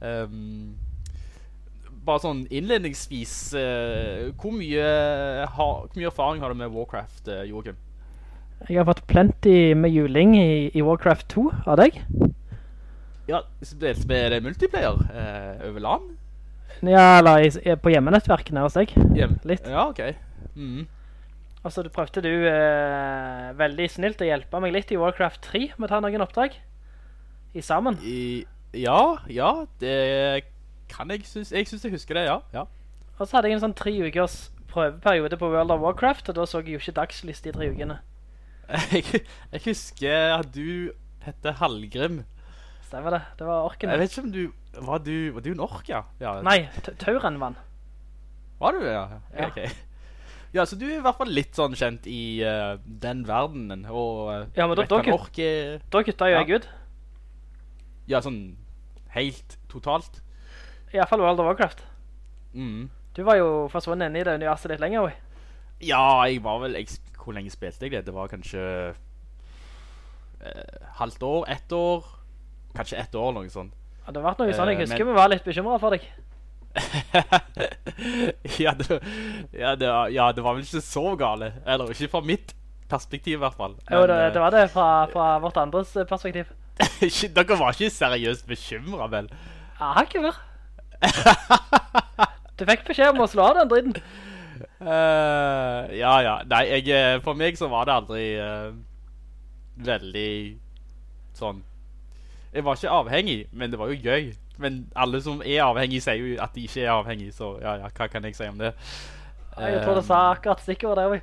Um, bare sånn innledningsvis, hvor mye, har, hvor, mye erfaring har du med Warcraft, Joachim? Jeg har fått plenty med juling i, i Warcraft 2 av deg. Ja, spiller multiplayer eh, over LAN? Ja, eller i, på hjemmenettverkene hos deg. Hjem. Litt. Ja, ok. Mm. Og så prøvde du eh, veldig snilt å hjelpe meg litt i Warcraft 3 med å ta noen oppdrag. I sammen. I, ja, ja, det kan jeg synes, jeg synes jeg husker det, ja. ja. Og så hadde jeg en sånn tre ukers prøveperiode på World of Warcraft, og da så jeg jo ikke dagsliste i tre ukene. Jeg, jeg, husker at du hette Hallgrim. Stemmer det, det var orken. Jeg vet ikke om du, var du, var du en ork, ja? ja. Nei, Tauren vann. Var du det, ja? ja. Okay. Ja, så du er i hvert fall litt sånn kjent i uh, den verdenen, og uh, Ja, men da, da, ork, da kutta jo ja. jeg ut. Ja, sånn helt totalt. I hvert fall World of Warcraft. Mm. Du var jo forsvunnet inn i det universet litt lenger, oi. Ja, jeg var vel... Jeg hvor lenge spilte jeg det? Det var kanskje eh, halvt år, ett år, kanskje ett år, noe sånt. Ja, det har vært noe sånn, jeg eh, husker men... vi var litt bekymret for deg. ja, det, ja, det, ja, det, var vel ikke så gale. Eller ikke fra mitt perspektiv i hvert fall. Men, jo, det, det, var det fra, fra vårt andres perspektiv. Dere var ikke seriøst bekymret, vel? Ja, ikke vært. du fikk beskjed om å slå den dritten. Uh, ja, ja. Nei, jeg, eh, for meg så var det aldri uh, veldig sånn Jeg var ikke avhengig, men det var jo gøy. Men alle som er avhengig sier jo at de ikke er avhengig, så ja, ja, hva kan jeg si om det? Jeg tror du sa akkurat stikkordet det,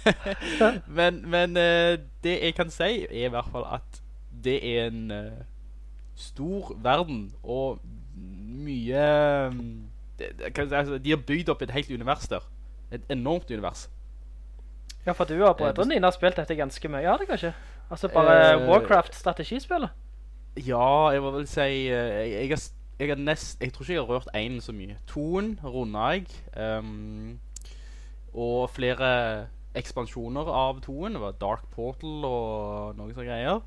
men, men det jeg kan si er i hvert fall at det er en stor verden, og mye um, altså, de har bygd opp et helt univers der. Et enormt univers. Ja, for du og brødrene dine har spilt dette ganske mye, har det kanskje? Altså bare uh, Warcraft-strategispillet? Ja, jeg må vel si eh, jeg, jeg, har, jeg, har nest, jeg tror ikke jeg har rørt én så mye. Toen runda jeg. Um, og flere ekspansjoner av toen. Det var Dark Portal og noen sånne greier.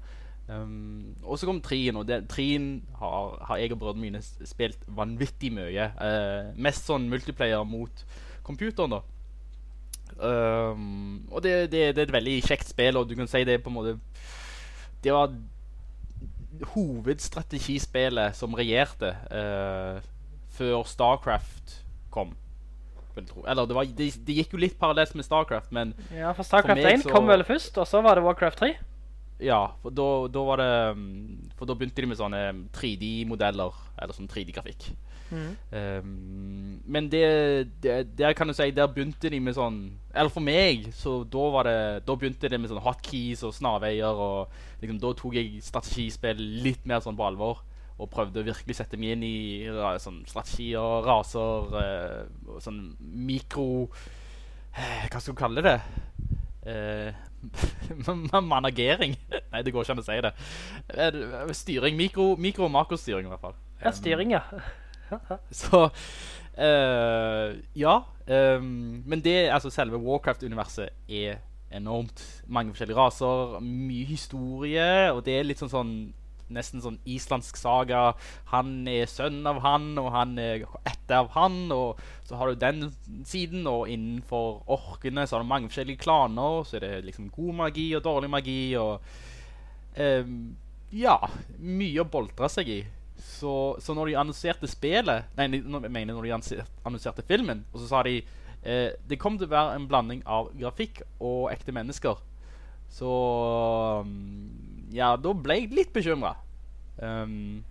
Um, og så kom trien, og det- trien har, har jeg og brødrene mine spilt vanvittig mye. Uh, mest sånn multiplayer mot computeren, da. Um, og det, det, det er et veldig kjekt spill, og du kan si det er på en måte Det var hovedstrategispillet som regjerte uh, før Starcraft kom. Eller det, var, det, gikk jo litt parallelt med Starcraft, men Ja, for Starcraft meg 1 så- kom vel først, og så var det Warcraft 3. Ja, for da, da var det mm, For da begynte de med sånne 3D-modeller, eller sånn 3D-grafikk. Mm. Um, men det, det Der kan du si Der begynte de med sånn Eller for meg Så da var det Da begynte det med sånn hotkeys og snarveier Og liksom Da tok jeg strategispill Litt mer sånn på alvor Og prøvde å virkelig sette meg inn i ra- Sånn strategier, raser uh, Sånn mikro uh, Hva skal du kalle det? Eh, managering Nei, det går ikke an å si det Eh, Styring, mikro, mikro og makrostyring i hvert fall Ja, styring, ja. så uh, Ja. Um, men det, altså selve Warcraft-universet er enormt mange forskjellige raser, mye historie, og det er litt sånn sånn Nesten sånn islandsk saga. Han er sønn av han, og han er etter av han. Og så har du den siden, og innenfor orkene så har du mange forskjellige klaner. Så er det liksom god magi og dårlig magi, og ehm, Ja, mye å boltre seg i. Så, så når de annonserte spillet Nei, jeg mener når de annonserte, filmen, og så sa de eh, det kom til å være en blanding av grafikk og ekte mennesker. Så um, Ja, da ble jeg litt bekymra. Um,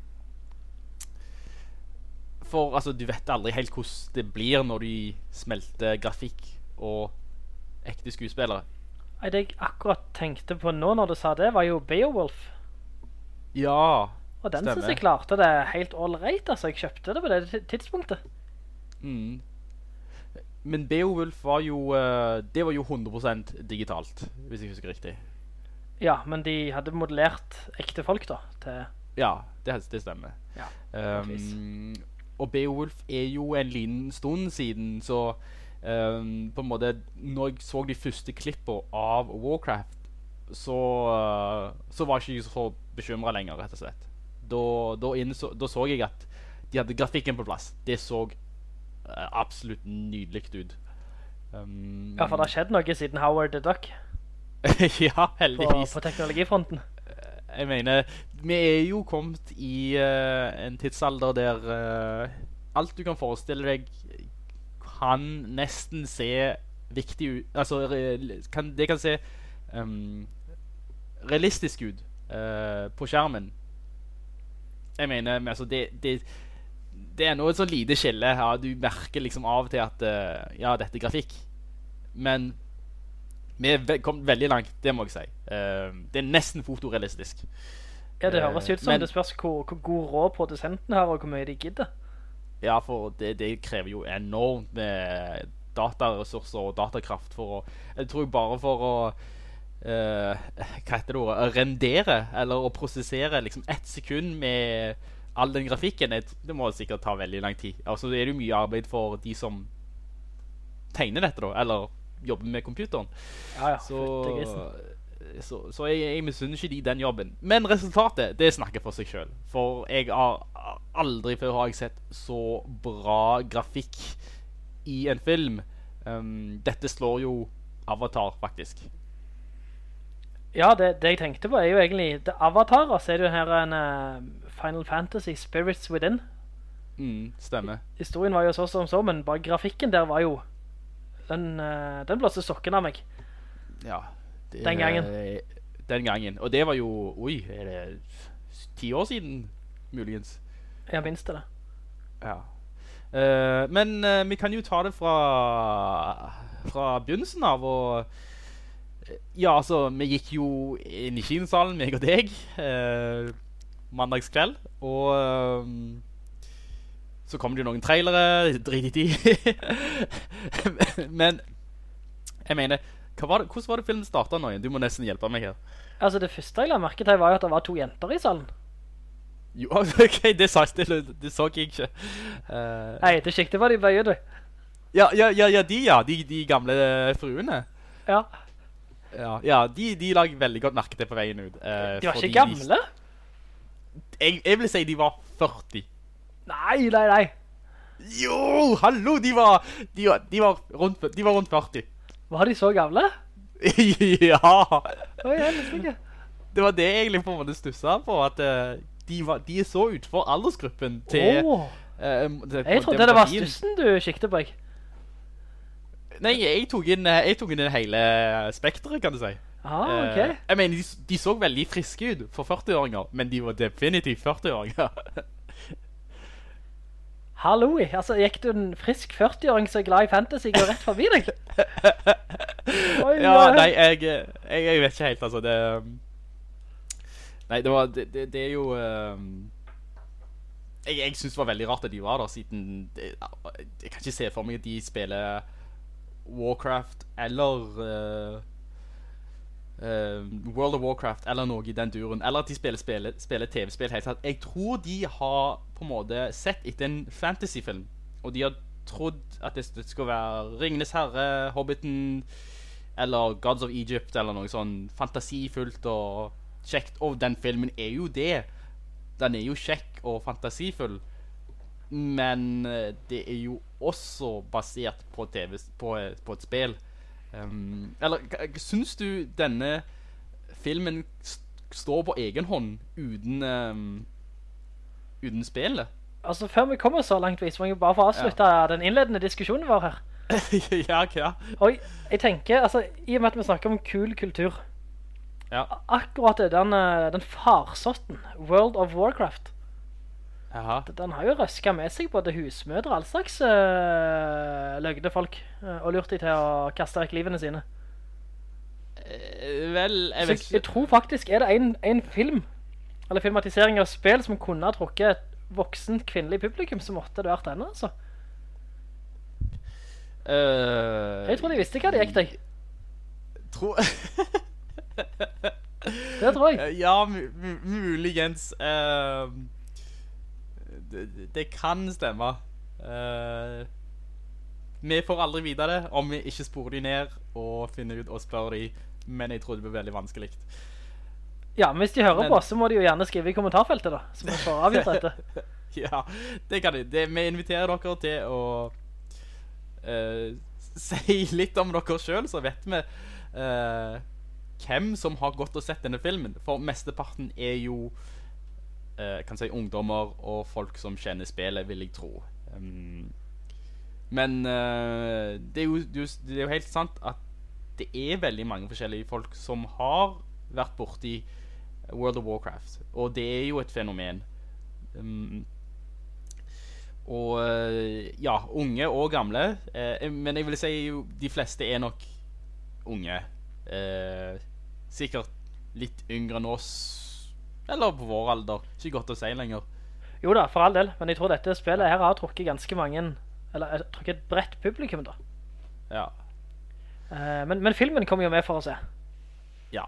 for altså, du vet aldri helt hvordan det blir når de smelter grafikk og ekte skuespillere. Det jeg akkurat tenkte på nå når du sa det, var jo Beowulf. Ja, Og den stemmer. synes jeg klarte det helt ålreit. altså. Jeg kjøpte det på det tidspunktet. Mm. Men Beowulf var jo eh, Det var jo 100 digitalt, hvis jeg husker riktig. Ja, men de hadde modellert ekte folk da, til... Ja, det, det stemmer. Ja, um, og Beowulf er jo en liten stund siden, så um, på en måte Når jeg så de første klippene av Warcraft, så, uh, så var jeg ikke så bekymra lenger, rett og slett. Da, da, innså, da så jeg at de hadde grafikken på plass. Det så uh, absolutt nydelig ut. Um, Ja, for det har skjedd noe siden Howard the Duck ja, på, heldigvis. på teknologifronten. Jeg mener, vi er jo kommet i uh, en tidsalder der uh, alt du kan forestille deg kan nesten se viktig ut. Altså, kan, det kan se um, realistisk ut uh, på skjermen. Jeg mener, men altså, det, det, det er nå et så lite skille. Ja, du merker liksom av og til at ja, dette er grafikk. Men vi er kommet veldig langt, det må jeg si. Uh, det er nesten fotorealistisk. Ja, det høres Eh, ut som men- det spørs hvor, hvor god råd produsenten har, og hvor mye de gidder. Ja, for det, det krever jo enormt med dataressurser og datakraft for å Jeg tror bare for å Uh, Hva heter det ordet? Rendere, eller å prosessere liksom ett sekund med all den grafikken, det, det må sikkert ta veldig lang tid. Altså, det er jo mye arbeid for de som tegner dette, da, eller jobber med computeren. Ja, ja, Så, så, så jeg, jeg misunner ikke de den jobben. Men resultatet, det snakker for seg selv. For jeg har aldri før har jeg sett så bra grafikk i en film. Um, dette slår jo Avatar, faktisk. Ja, det, det jeg tenkte på er jo egentlig det Avatar, og så er det jo her en uh, Final Fantasy Spirits Within. Mm, stemmer. Historien var jo så som så, men bare grafikken der var jo den, uh, den blåste sokken av meg. Ja. det- Den gangen. Den gangen. Og det var jo Oi, er det ti år siden, muligens? Ja, minst det. Ja. Uh, men uh, vi kan jo ta det fra Fra begynnelsen av og eh, Ja, altså, vi gikk jo inn i kinosalen, meg og deg, uh, mandagskveld, og eh, så kommer det jo noen trailere, drit i men jeg mener, var det, hvordan var det filmen startet nå igjen? Du må nesten hjelpe meg her. Altså, det første jeg la merke til var jo at det var to jenter i salen. Jo, ok, det sa det, det så jeg ikke. Uh, Nei, det skikte var de bøye, du. Ja, ja, ja, ja, de ja, de, de gamle fruene. Ja. Ja, ja de, de lag veldig godt merke til på veien ut. Uh, de var ikke gamle? Jeg, jeg vil si de var 40. Nei, nei, nei. Jo, hallo, de var, de var, de var, rundt, de var rundt 40. Var de så gamle? ja. Oi, jeg. Det var det jeg egentlig på en måte stusset på, at uh, de, var, de så utfor aldersgruppen til... Oh. Uh, det, jeg trodde det var stussen du skikte på, jeg. Nei, jeg tok inn, jeg tok inn hele spektret, kan du si. Ah, ok. Uh, jeg mener, de, de, så veldig friske ut for 40-åringer, men de var definitivt 40-åringer. Hallo, altså gikk du en frisk 40-åring så glad i fantasy går rett forbi deg? Oi, ja, nei, jeg, jeg, jeg, vet ikke helt, altså, det... Um, nei, det var, det, det, det er jo... Um, jeg, jeg synes det var veldig rart at de var der, siden... Jeg kan ikke se for meg at de spiller Warcraft, eller... Uh, uh, World of Warcraft, eller noe i den duren, eller at de spiller, spiller, spiller TV-spill. Jeg tror de har på en måte sett etter en fantasyfilm, og de har trodd at det, skulle være Ringenes Herre, Hobbiten, eller Gods of Egypt, eller noe sånn fantasifullt og kjekt. Og den filmen er jo det. Den er jo kjekk og fantasifull. Men eh, det er jo også basert på, TV, på, på et spill. Um, eller, synes du denne filmen står på egen hånd uten, um, uten spillet? Altså, før vi kommer så langt så må jeg bare få avslutte ja. den innledende diskusjonen vår her. ja, ja. Og jeg tenker, altså, i og med at vi snakker om kul kultur, ja. akkurat den, den farsotten, World of Warcraft, Aha. Den har jo røsket med seg både husmødre og all slags øh, løgde folk, øh, og lurt de til å kaste vekk livene sine. Vel, jeg vet ikke. Jeg tror faktisk er det en, en, film, eller filmatisering av spill, som kunne ha trukket et voksen kvinnelig publikum, som måtte det vært denne, altså. jeg tror de visste hva det gikk til. Tror... det tror jeg. Ja, muligens... Uh det, det, kan stemme. Uh, vi får aldri vite det, om vi ikke sporer de ned og finner ut og spør de, men jeg tror det blir veldig vanskelig. Ja, men hvis de hører men, på, så må de jo gjerne skrive i kommentarfeltet da, så vi får avgjort dette. ja, det kan de. Det, vi inviterer dere til å uh, si litt om dere selv, så vet vi uh, hvem som har gått og sett denne filmen. For mesteparten er jo uh, kan si ungdommer og folk som kjenner spillet, vil jeg tro. Um, men uh, det, er jo, det, er jo, helt sant at det er veldig mange forskjellige folk som har vært borti World of Warcraft. Og det er jo et fenomen. Um, og eh, ja, unge og gamle. Eh, men jeg vil si jo, de fleste er nok unge. Eh, sikkert litt yngre enn oss eller på vår alder. Ikke godt å si lenger. Jo da, for all del. Men jeg tror dette spillet her har trukket ganske mange, eller jeg trukket et bredt publikum da. Ja. Eh, men, men, filmen kommer jo med for å se. Ja,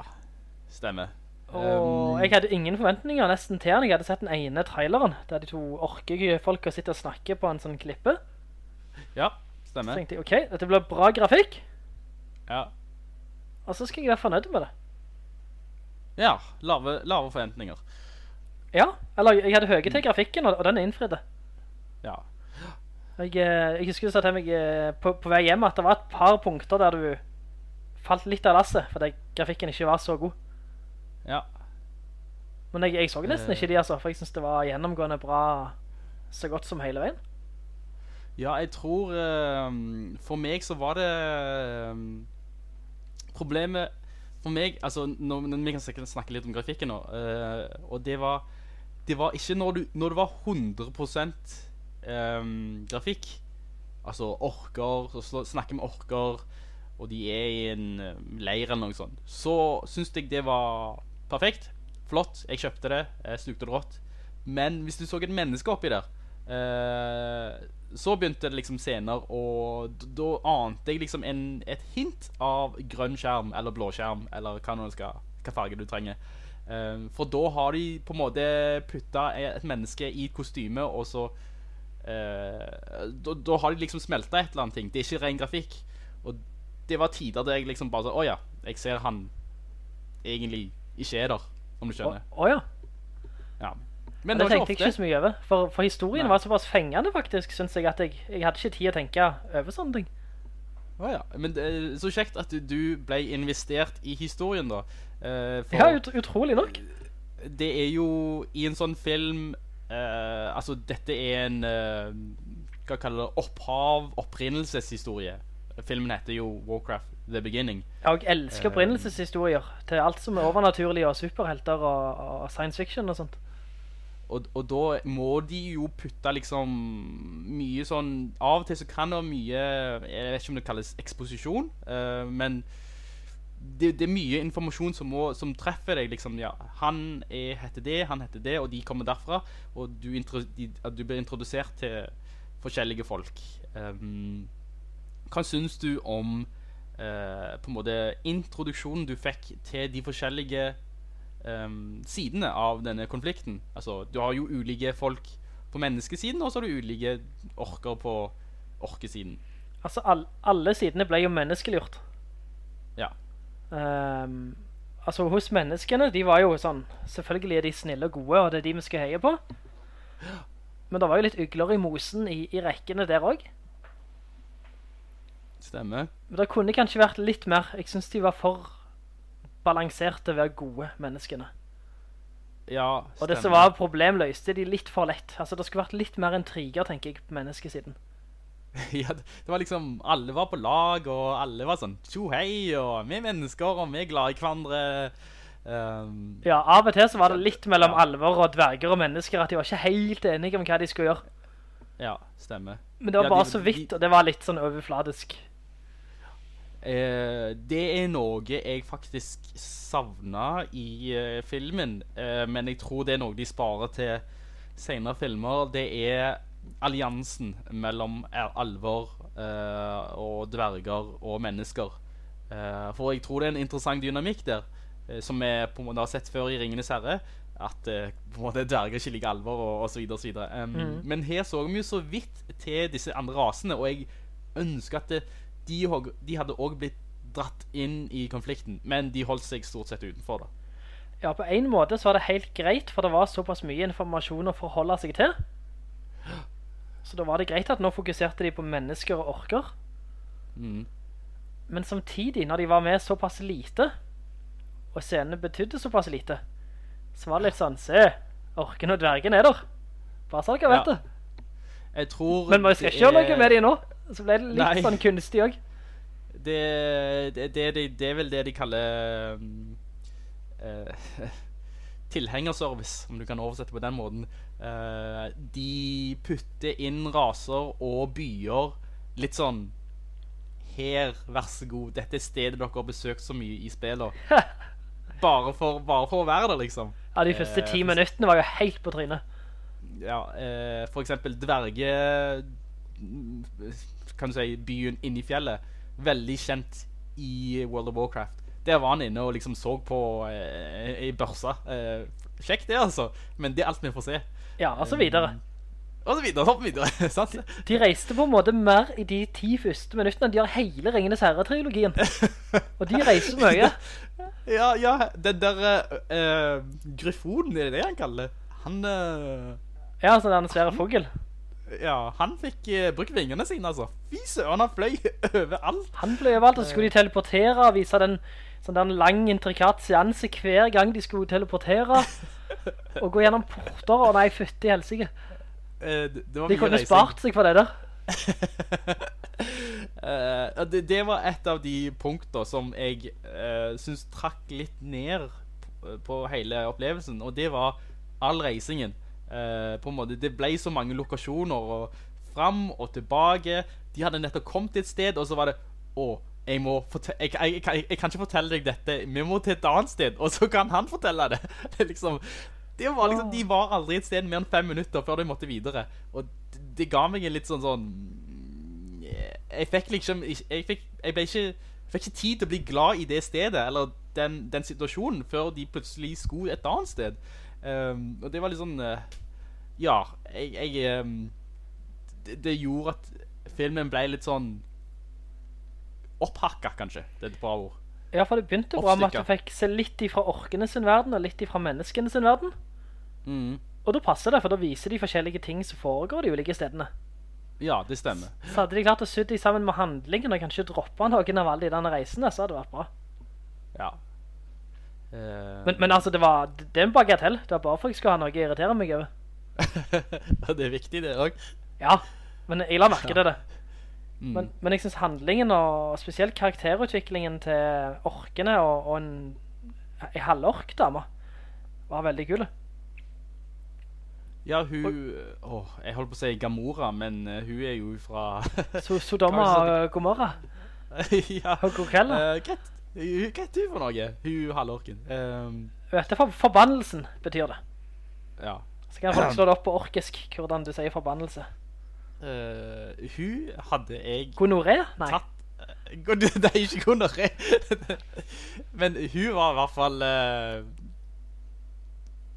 stemmer. Og um, jeg hadde ingen forventninger nesten til den. Jeg hadde sett den ene traileren, der de to orker folk sitter og snakker på en sånn klippe. Ja, stemmer. Så tenkte jeg, ok, dette blir bra grafikk. Ja. Og så skal jeg være fornøyd med det. Ja, lave, lave forventninger. Ja, eller jeg hadde høye til grafikken, og, den er innfridde. Ja. Jeg, eh, jeg husker du sa til meg eh, på, på, vei hjem at det var et par punkter der du falt litt av lasset, fordi grafikken ikke var så god. Ja. Men jeg, jeg så nesten ikke de altså, for jeg synes det var gjennomgående bra så godt som hele veien. Ja, jeg tror um, For meg så var det um, Problemet for meg, altså, når, når vi kan snakke litt om grafikken nå, uh, og det var, det var ikke når, du, når det var 100% um, grafikk, altså orker, så snakker vi orker, og de er i en uh, leir eller noe sånt, så synes jeg det var perfekt, flott, jeg kjøpte det, jeg slukte det rått, men hvis du så et menneske oppi der, eh, så begynte det liksom scener, og da ante jeg liksom en, et hint av grønn skjerm, eller blå skjerm, eller hva skal hva farge du trenger. Eh, for da har de på en måte puttet et menneske i et kostyme, og så eh, da, har de liksom smeltet et eller annet ting. Det er ikke ren grafikk. Og det var tider der jeg liksom bare så, åja, jeg ser han egentlig ikke er der, om du skjønner. Å ja. Ja. Men det det tenkte jeg ikke så mye over. For, for historien Nei. var såpass fengende faktisk, synes jeg, at jeg, jeg hadde ikke tid å tenke over sånne ting. Å ja, men det så kjekt at du, du ble investert i historien da. Eh, for Ja, ut, utrolig nok. det er jo i en sånn film, eh, altså dette er en, eh, hva kaller det, opphav, opprinnelseshistorie. Filmen heter jo Warcraft The Beginning. Ja, Jeg elsker Eh, opprinnelseshistorier til alt som er overnaturlig og superhelter og, og science fiction og sånt. Og, og da må de jo putte liksom mye sånn Av og til så kan det være mye Jeg vet ikke om det kalles eksposisjon, uh, men det, det er mye informasjon som, må, som treffer deg. liksom, ja, Han er, heter det, han heter det, og de kommer derfra. Og du, de, du blir introdusert til forskjellige folk. Um, hva syns du om eh, på en måte introduksjonen du fikk til de forskjellige um, sidene av denne konflikten? Altså, du har jo ulike folk på menneskesiden, og så har du ulike orker på orkesiden. Altså, all, alle sidene ble jo menneskeliggjort. Ja. Um, altså, hos menneskene, de var jo sånn, selvfølgelig er de snille og gode, og det er de vi skal heie på. Men det var jo litt ugler i mosen i, i rekkene der også. Stemmer. Men det kunne kanskje vært litt mer, jeg synes de var for balanserte ved gode menneskene. Ja, stemmer. Og det som var problem løste de litt for lett. Altså, det skulle vært litt mer intriger, tenker jeg, på menneskesiden. ja, det var liksom Alle var på lag, og alle var sånn Tjo hei, og vi er mennesker, og vi er glad i hverandre. Um, Ja, av og til så var det litt mellom alvor og dverger og mennesker, at de var ikke helt enige om hva de skulle gjøre. ja, stemmer. Men det var Ja, bare de- så vidt, og det var litt sånn overfladisk. Eh, det er noe jeg faktisk savna i eh, filmen, eh, men jeg tror det er noe de sparer til senere filmer. Det er alliansen mellom er- alver eh, og dverger og mennesker. Eh, for jeg tror det er en interessant dynamikk der, som vi på en måte har sett før i Ringenes herre. At på en måte dverger ikke liker alver og, osv. videre. Um, mm. Men her så vi jo så vidt til disse andre rasene, og jeg ønsker at det, de, de hadde også blitt dratt inn i konflikten, men de holdt seg stort sett utenfor da. Ja, på en måte så var det helt greit, for det var såpass mye informasjon å forholde seg til. Så da var det greit at nå fokuserte de på mennesker og orker. Mm. Men samtidig, når de var med såpass lite, og scenene betydde såpass lite, så var det litt sånn, se, orken og dvergen er der. Bare så dere vet Ja. det. Jeg tror Men vi skal ikke gjøre noe med de nå. Så ble det litt Nei. sånn kunstig også. Det, det, det, det, er vel det de kaller um, uh, tilhengerservice, om du kan oversette på den måten. Uh, de putter inn raser og byer litt sånn Her, vær så god, dette er stedet dere har besøkt så mye i spillet. Bare for, bare for å være der, liksom. Ja, de første Eh, ti uh, minuttene var jo helt på trynet. ja, for eksempel dverge kan du si byen inni fjellet veldig kjent i World of Warcraft der var han inne og liksom så på eh, i børsa eh, kjekt det altså men det er alt vi får se Ja, og så videre. og så videre, hopp videre sant? De reiste på en måte mer i de ti første minuttene. enn De har hele Ringenes Herre-trilogien. Og de reiser mye. ja, ja, den der uh, eh, gryfonen, er det det han kaller det? Han Uh, Ja, sånn den svære fogel. Ja, han fikk uh, brukt vingene sine altså fy søren, han fløy overalt Han fløy overalt, og så skulle de teleportere og vise den sånn der lang, intrikat seanse hver gang de skulle teleportere. Og gå gjennom porter, og nei, fytte i helsike. Uh, De kunne reising. spart seg for det der. uh, det, det var et av de punkter som jeg uh, synes trakk litt ned på, på hele opplevelsen, og det var all reisingen. Eh, på en måte, det ble så mange lokasjoner, og fram og tilbake. De hadde nettopp kommet et sted, og så var det, å, jeg jeg, jeg, jeg, kan ikke fortelle deg dette, vi må til et annet sted, og så kan han fortelle det. det liksom, det var liksom, de var aldri et sted mer enn fem minutter før de måtte videre. Og det, det ga meg en litt sånn sånn Jeg fikk liksom Jeg, fikk, jeg ble ikke fikk ikke tid til å bli glad i det stedet, eller den, den situasjonen, før de plutselig skulle et annet sted. Um, og det var litt sånn, uh, ja, jeg, jeg um, det, det, gjorde at filmen ble litt sånn opphakket, kanskje. Det er et bra ord. Ja, for det begynte bra med at du fikk se litt ifra orkene sin verden, og litt ifra menneskene sin verden. Mm. Og da passer det, for da viser de forskjellige ting som foregår de ulike stedene. Ja, det stemmer. Så hadde de klart å sytte de sammen med handlingen og kanskje droppe noen av alle de reisene, så hadde det vært bra. Ja. Uh... Men, men, altså, det var det er en bagatell. Det var bare for jeg skulle ha noe å irritere meg over. det er viktig det også. Ja, men jeg la merke til det. Mm. Men, men, jeg synes handlingen og spesielt karakterutviklingen til orkene og, og en, en halvork-dame var veldig kule. Ja, hun Åh, jeg holdt på å si Gamora, men uh, hun er jo fra Sodoma og Gomorra? ja. Og Kokella? Uh, hva er du for noe? Hun halvorken. Um, vet du, for, forbannelsen betyr det. Ja. Så kan folk slå det opp på orkisk, hvordan du sier forbannelse. Uh, hun hadde jeg Gonoré? Nei. Tatt, uh, det er ikke gonoré. men hun var i hvert fall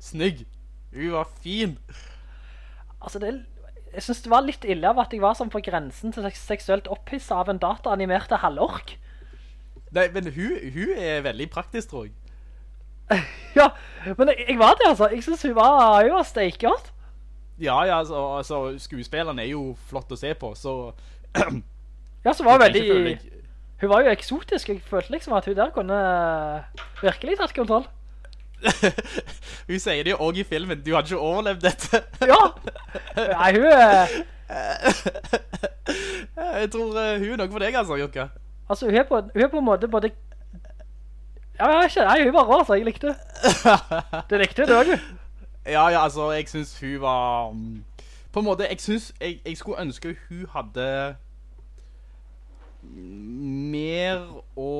snygg. Hun var fin. Altså, det, jeg synes det var litt ille av at jeg var sånn på grensen til seksuelt opphisset av en dataanimerte halvork. Nei, men hun, hun, er veldig praktisk, tror jeg. ja, men jeg, jeg, var det, altså. Jeg synes hun var, var steikert. Ja, ja, altså, altså skuespilleren er jo flott å se på, så... ja, så var hun veldig... Hun var jo eksotisk. Jeg følte liksom at hun der kunne virkelig tatt kontroll. hun sier det jo også i filmen Du hadde ikke overlevd dette Ja Nei, hun er Jeg tror uh, hun er nok for deg altså, Jokka Altså, hun er på, hun er på en måte både Ja, jeg vet ikke Nei, hun var rar, så jeg likte Det likte du også Ja, ja, altså, jeg synes hun var um, På en måte, jeg synes jeg, jeg skulle ønske hun hadde Mer å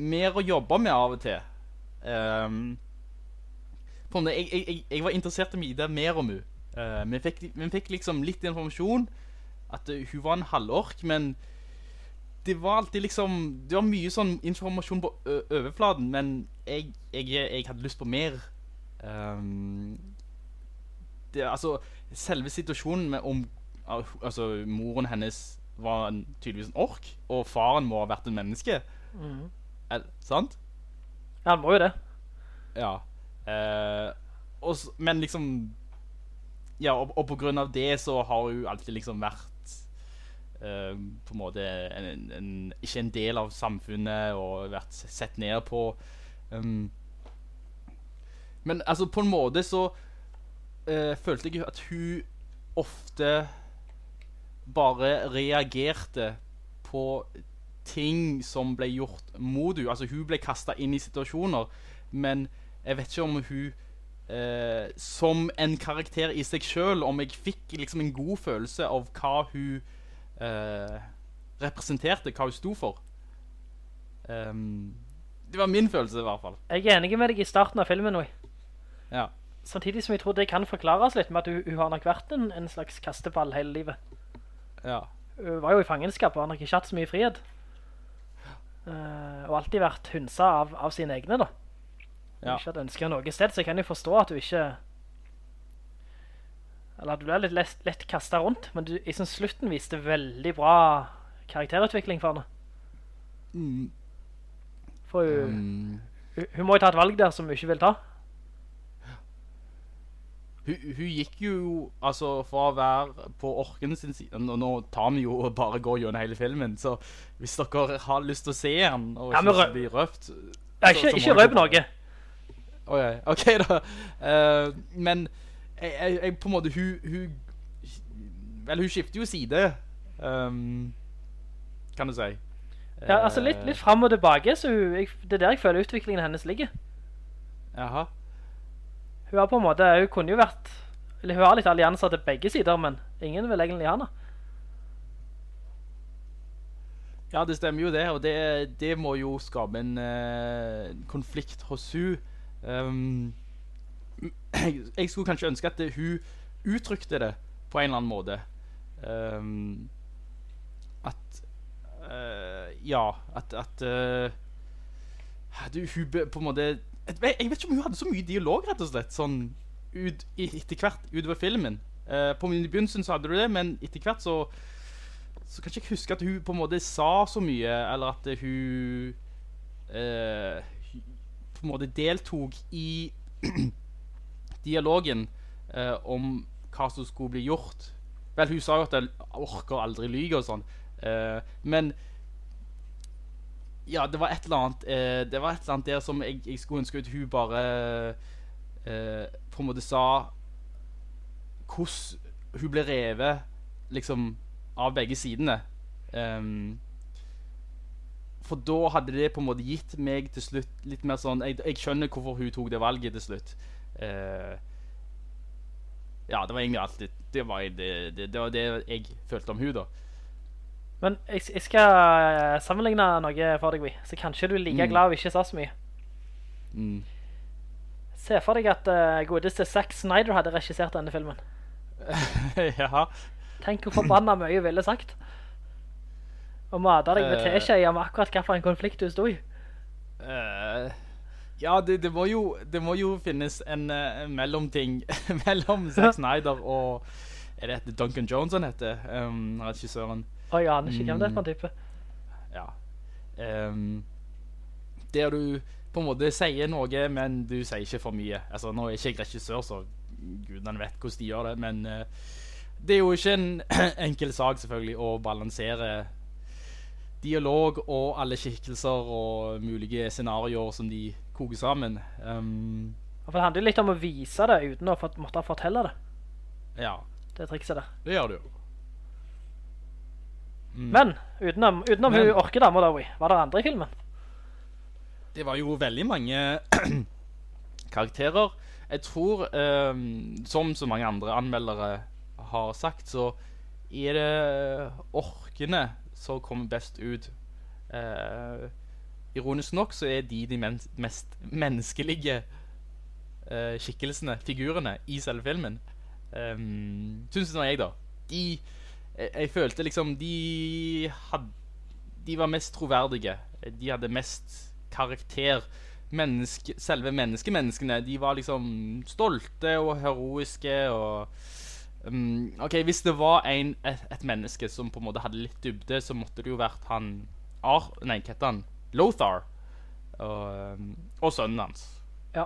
mer å jobbe med av og til. Um, jeg, jeg, jeg, var interessert i det mer om hun. Uh, vi, fikk, vi, fikk, liksom litt informasjon at hun var en halvork, men det var alltid liksom Det var mye sånn informasjon på overflaten, men jeg, jeg, hadde lyst på mer. Um, det, altså, selve situasjonen med om altså, moren hennes var en, tydeligvis en ork, og faren må ha vært en menneske. Mm. Er, sant? Ja, han må jo det. Ja. Uh, og, men liksom Ja, og, og, på grunn av det så har hun alltid liksom vært eh, på en måte en, en, ikke en del av samfunnet og vært sett ned på. Um, men altså, på en måte så uh, følte jeg at hun ofte bare reagerte på ting som ble gjort mot henne. Altså, hun ble kastet inn i situasjoner, men jeg vet ikke om hun eh, som en karakter i seg selv, om jeg fikk liksom en god følelse av hva hun representerte, hva hun sto for. Um, det var min følelse i hvert fall. Jeg er enig med deg i starten av filmen nå. Ja. Samtidig som jeg tror det kan forklares litt med at hun, hun har nok vært en, en slags kasteball hele livet. Ja. Hun var jo i fangenskap og har nok ikke hatt så mye frihet. Uh, og alltid vært hunsa av, av sine egne da. Ja. Ikke hatt ønsker noe sted, så jeg kan jo forstå at hun ikke Eller du ble litt lett, lett kastet rundt, men du, i syns slutten viste veldig bra karakterutvikling for henne. Mm. For hun, um. hun, hun må jo ta et valg der som hun ikke vil ta. Hun, hun, gikk jo, altså, for å være på orken sin side, og nå tar vi jo bare går gjennom hele filmen, så hvis dere har lyst til å se den, og ja, ikke bli røpt... Nei, ikke, ikke røp noe. Oh, ja. Ok da. Uh, men, jeg, jeg, jeg, på en måte, hun, hun, vel, hun skifter jo side, um, kan du si. Ja, altså litt, litt frem og tilbake, så hun, jeg, det er der jeg føler utviklingen hennes ligger. Jaha. Hun har på en måte, hun kunne jo vært, eller hun har litt allianser til begge sider, men ingen vil egentlig ha henne. Ja, det stemmer jo det, og det, det må jo skape en uh, konflikt hos hun. Um, jeg, skulle kanskje ønske at hun uttrykte det på en eller annen måte. Um, at uh, Ja, at, at uh, du, hun på en måte jeg, vet ikke om hun hadde så mye dialog, rett og slett, sånn ut, etter hvert utover filmen. Uh, på min begynnelsen så hadde du det, men etter hvert så så kan ikke jeg huske at hun på en måte sa så mye, eller at hun eh, på en måte deltok i dialogen eh, om hva som skulle bli gjort. Vel, hun sa jo at jeg orker aldri lyge og sånn, eh, men ja, det var et eller annet eh, Det var et eller annet der som jeg, jeg skulle ønske at hun bare eh, På en måte sa Hvordan hun ble revet Liksom Av begge sidene Um, For da hadde det på en måte gitt meg til slutt Litt mer sånn Jeg, jeg skjønner hvorfor hun tok det valget til slutt Eh, Ja, det var egentlig alt det, det, var det, det, det var det jeg følte om hun da Men jeg, jeg skal eh, sammenligne noe for deg. Så kanskje du er like Mm. glad og ikke sa så mye. mm. Se for deg at uh, godeste Zack Snyder hadde regissert denne filmen. Ja Tenk hvor forbanna mye hun ville sagt. Og mata deg med teskje om akkurat hvilken konflikt du stod i. Eh, ja, det, det, må jo, det må jo finnes en uh, mellomting mellom Zack Snyder og Er det Duncan Jones han heter? Um, regissøren. Oi, jeg aner ikke hvem det er for en Mm, type. Ja. Um, der du på en måte sier noe, men du sier ikke for mye. Altså, nå er ikke jeg regissør, så gudene vet hvordan de gjør det, men uh, det er jo ikke en enkel sak selvfølgelig å balansere dialog og alle skikkelser og mulige scenarioer som de koker sammen. Um, For det handler jo litt om å vise det uten å måtte fortelle det. ja, Det trikset der. det gjør det jo. Mm. Men utenom, utenom Men- hun orkedama, da, var det andre i filmen? Det var jo veldig mange karakterer. Jeg tror, um, som så mange andre anmeldere har sagt, så er det orkene som kommer best ut. Eh, ironisk nok så er de de men mest menneskelige uh, skikkelsene, figurene, i selve filmen. Um, synes nå jeg da. De, jeg, jeg følte liksom, de hadde, de var mest troverdige. De hadde mest karakter. Menneske, selve menneskemenneskene, de var liksom stolte og heroiske og um, Ok, hvis det var en, et, et menneske som på en måte hadde litt dybde, så måtte det jo vært han Ar... Nei, hva heter han? Lothar. Og, um, og sønnen hans. Ja.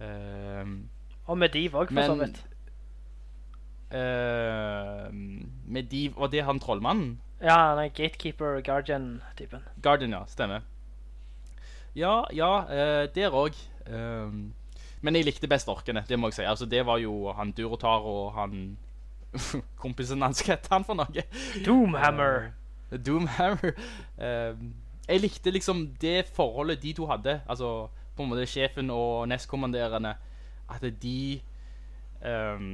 Um, Og Mediv også, for så vidt. uh, Mediv Var det han trollmannen? Ja, han er gatekeeper, guardian-typen. Guardian, ja. Stemmer. Ja, ja, uh, der òg. Um, men jeg likte best orkene, det må jeg si. Altså, det var jo han Durotar og han Kompisen hans, hva het han for noe? Doomhammer. Uh, Doomhammer. Um, jeg likte liksom det forholdet de to hadde. Altså på en måte sjefen og nestkommanderende. At de um,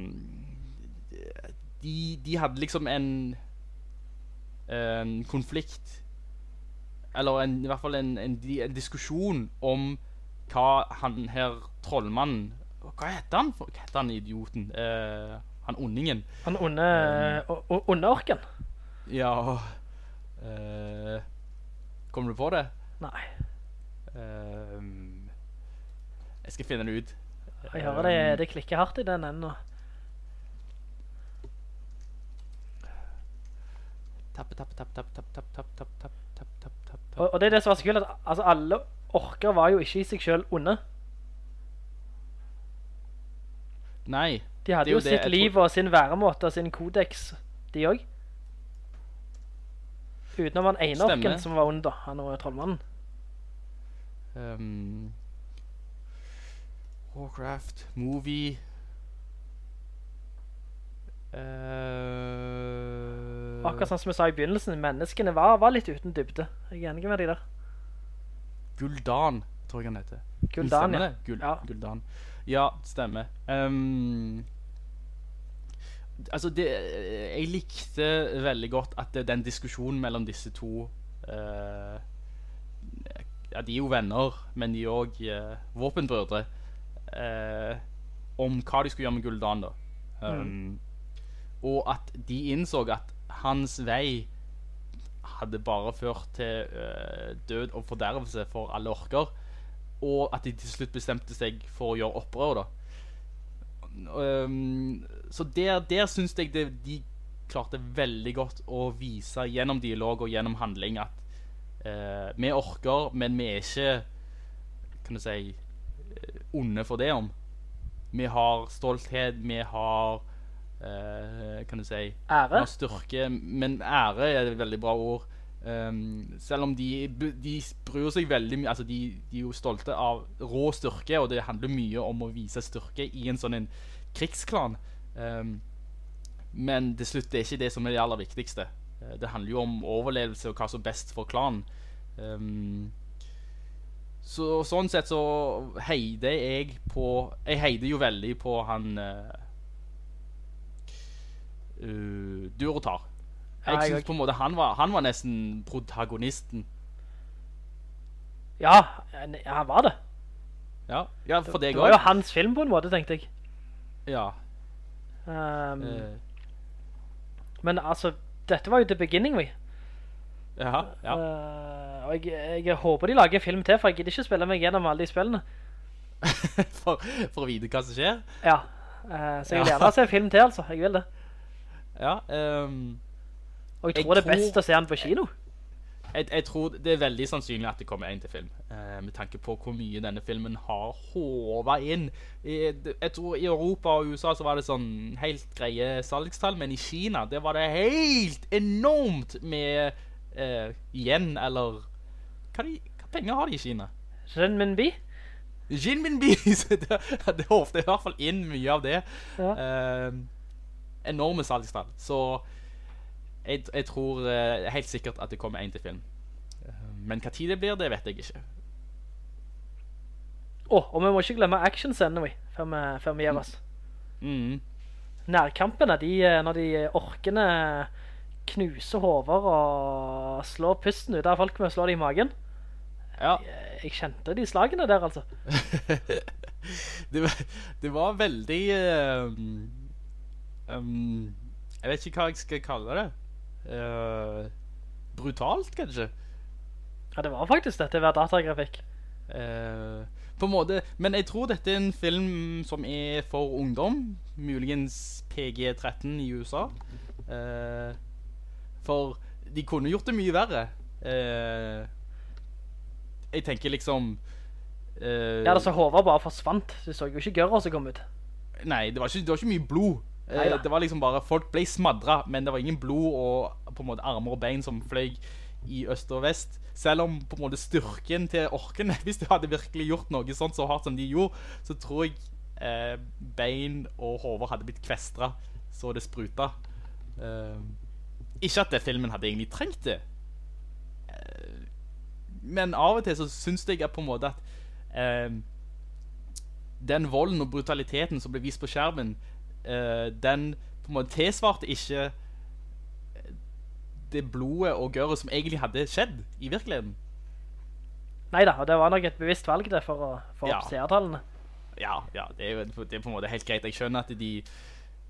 de, de hadde liksom en en konflikt eller en, i hvert fall en, en, en diskusjon om hva han her trollmannen hva heter han? Hva heter han idioten? Uh, han ondingen. Han onde, um, o- onde orken. Ja eh, Kommer du på det? Nei. Um, jeg skal finne det ut. Jeg hører det, det klikker hardt i den enden. Tappe, tappe, tappe, tappe, tappe, tappe, tappe, tappe, tappe, tappe, tappe, tappe. Og, og det er det som var så kult, at altså, alle orker var jo ikke i seg selv onde. Nei. De hadde er jo sitt liv og sin væremåte og sin kodeks, de også. Utenom han ene som var ond han var trollmannen. Um, Warcraft, movie uh, Akkurat sånn som jeg sa i begynnelsen, menneskene var, var litt uten dybde. Jeg er enig med de der. Guldan, tror jeg han heter. Guldan, Stemmer ja. det? Gul Ja. Guldan. Ja, stemmer. Ehm, altså, det, jeg likte veldig godt at det, den diskusjonen mellom disse to uh, Ja, de er jo venner, men de er òg uh, våpenbrødre. Uh, om hva de skulle gjøre med Guldan, da. Um, Og at de innså at hans vei hadde bare ført til eh, død og fordervelse for alle orker, og at de til slutt bestemte seg for å gjøre opprør, da. Um, så der, der synes jeg det, de klarte veldig godt å vise gjennom dialog og gjennom handling at uh, vi orker, men vi er ikke, kan du si, eh, onde for det om. Vi har stolthet, vi har uh, kan du si Ære? Vi har styrke, men ære er et veldig bra ord. Um, selv om de, de bryr seg veldig mye altså de, de, er jo stolte av rå styrke, og det handler mye om å vise styrke i en sånn en krigsklan. Um, men til slutt det er ikke det som er det aller viktigste. Uh, det handler jo om overlevelse og hva som er best for klanen. Um, så sånn sett så heider jeg på Jeg heider jo veldig på han uh, uh, Durotar. Jeg Ja, synes på en måte han var, han var nesten protagonisten. Ja, han- ja, han var det. Ja, ja for deg Det var jo hans film på en måte, tenkte jeg. Ja. Um, uh. Men altså, dette var jo the beginning, vi. ja, ja. Uh, og jeg, jeg håper de lager film til, for jeg gidder ikke spille meg gjennom alle de spillene. for, for å vite hva som skjer. Ja, uh, så jeg vil gjerne se film til, altså. Jeg vil det. Ja, ehm, Og jeg Jeg tror det er tror- best å se den på kino. jeg, jeg tror det er veldig sannsynlig at det kommer en til film. eh, med tanke på hvor mye denne filmen har håvet inn. Jeg, jeg tror i Europa og USA så var det sånn helt greie salgstall, men i Kina, det var det helt enormt med eh, yen, eller... Hva, de, hva penger har de i Kina? Renminbi? Jinminbi! så det, det håpte i hvert fall inn mye av det. Ja. Eh, enorme salgstall. Så jeg, jeg tror uh, helt sikkert at det kommer en til film. Eh, men hva tid det blir, det vet jeg ikke. Åh, og vi må ikke glemme actionscenene, anyway, før vi, før vi gir oss. Mm. Nærkampene, de, eh, når de orkene knuser hover og slår pusten ut av folk med å slå dem i magen. Ja. Jeg, jeg kjente de slagene der, altså. det, var, det var veldig um, um, Jeg vet ikke hva jeg skal kalle det. Eh, brutalt, kanskje. Ja, det var faktisk dette ved datagrafikk. Uh, på en måte Men jeg tror dette er en film som er for ungdom. Muligens PG-13 i USA. Uh, for de kunne gjort det mye verre. Uh, jeg tenker liksom Ja, det så hover bare forsvant. Du så jo ikke gørra som kom ut. Nei, det var ikke, det var ikke mye blod. Eh, Neida. det var liksom bare Folk ble smadra, men det var ingen blod og på en måte armer og bein som fløy i øst og vest. Selv om på en måte styrken til orkene Hvis de hadde virkelig gjort noe sånt så hardt som de gjorde, så tror jeg eh, bein og hoder hadde blitt kvestra så det spruta. Eh, ikke at det filmen hadde egentlig trengt det. Eh, men av og til så syns jeg på en måte at eh, den volden og brutaliteten som ble vist på skjermen, eh, den på en måte tilsvarte ikke eh, det blodet og gøret som egentlig hadde skjedd i virkeligheten. Neida, og det var nok et bevisst valg det for å få Ja. opp seertallene. Ja, ja det, er jo, det er på en måte helt greit. Jeg skjønner at de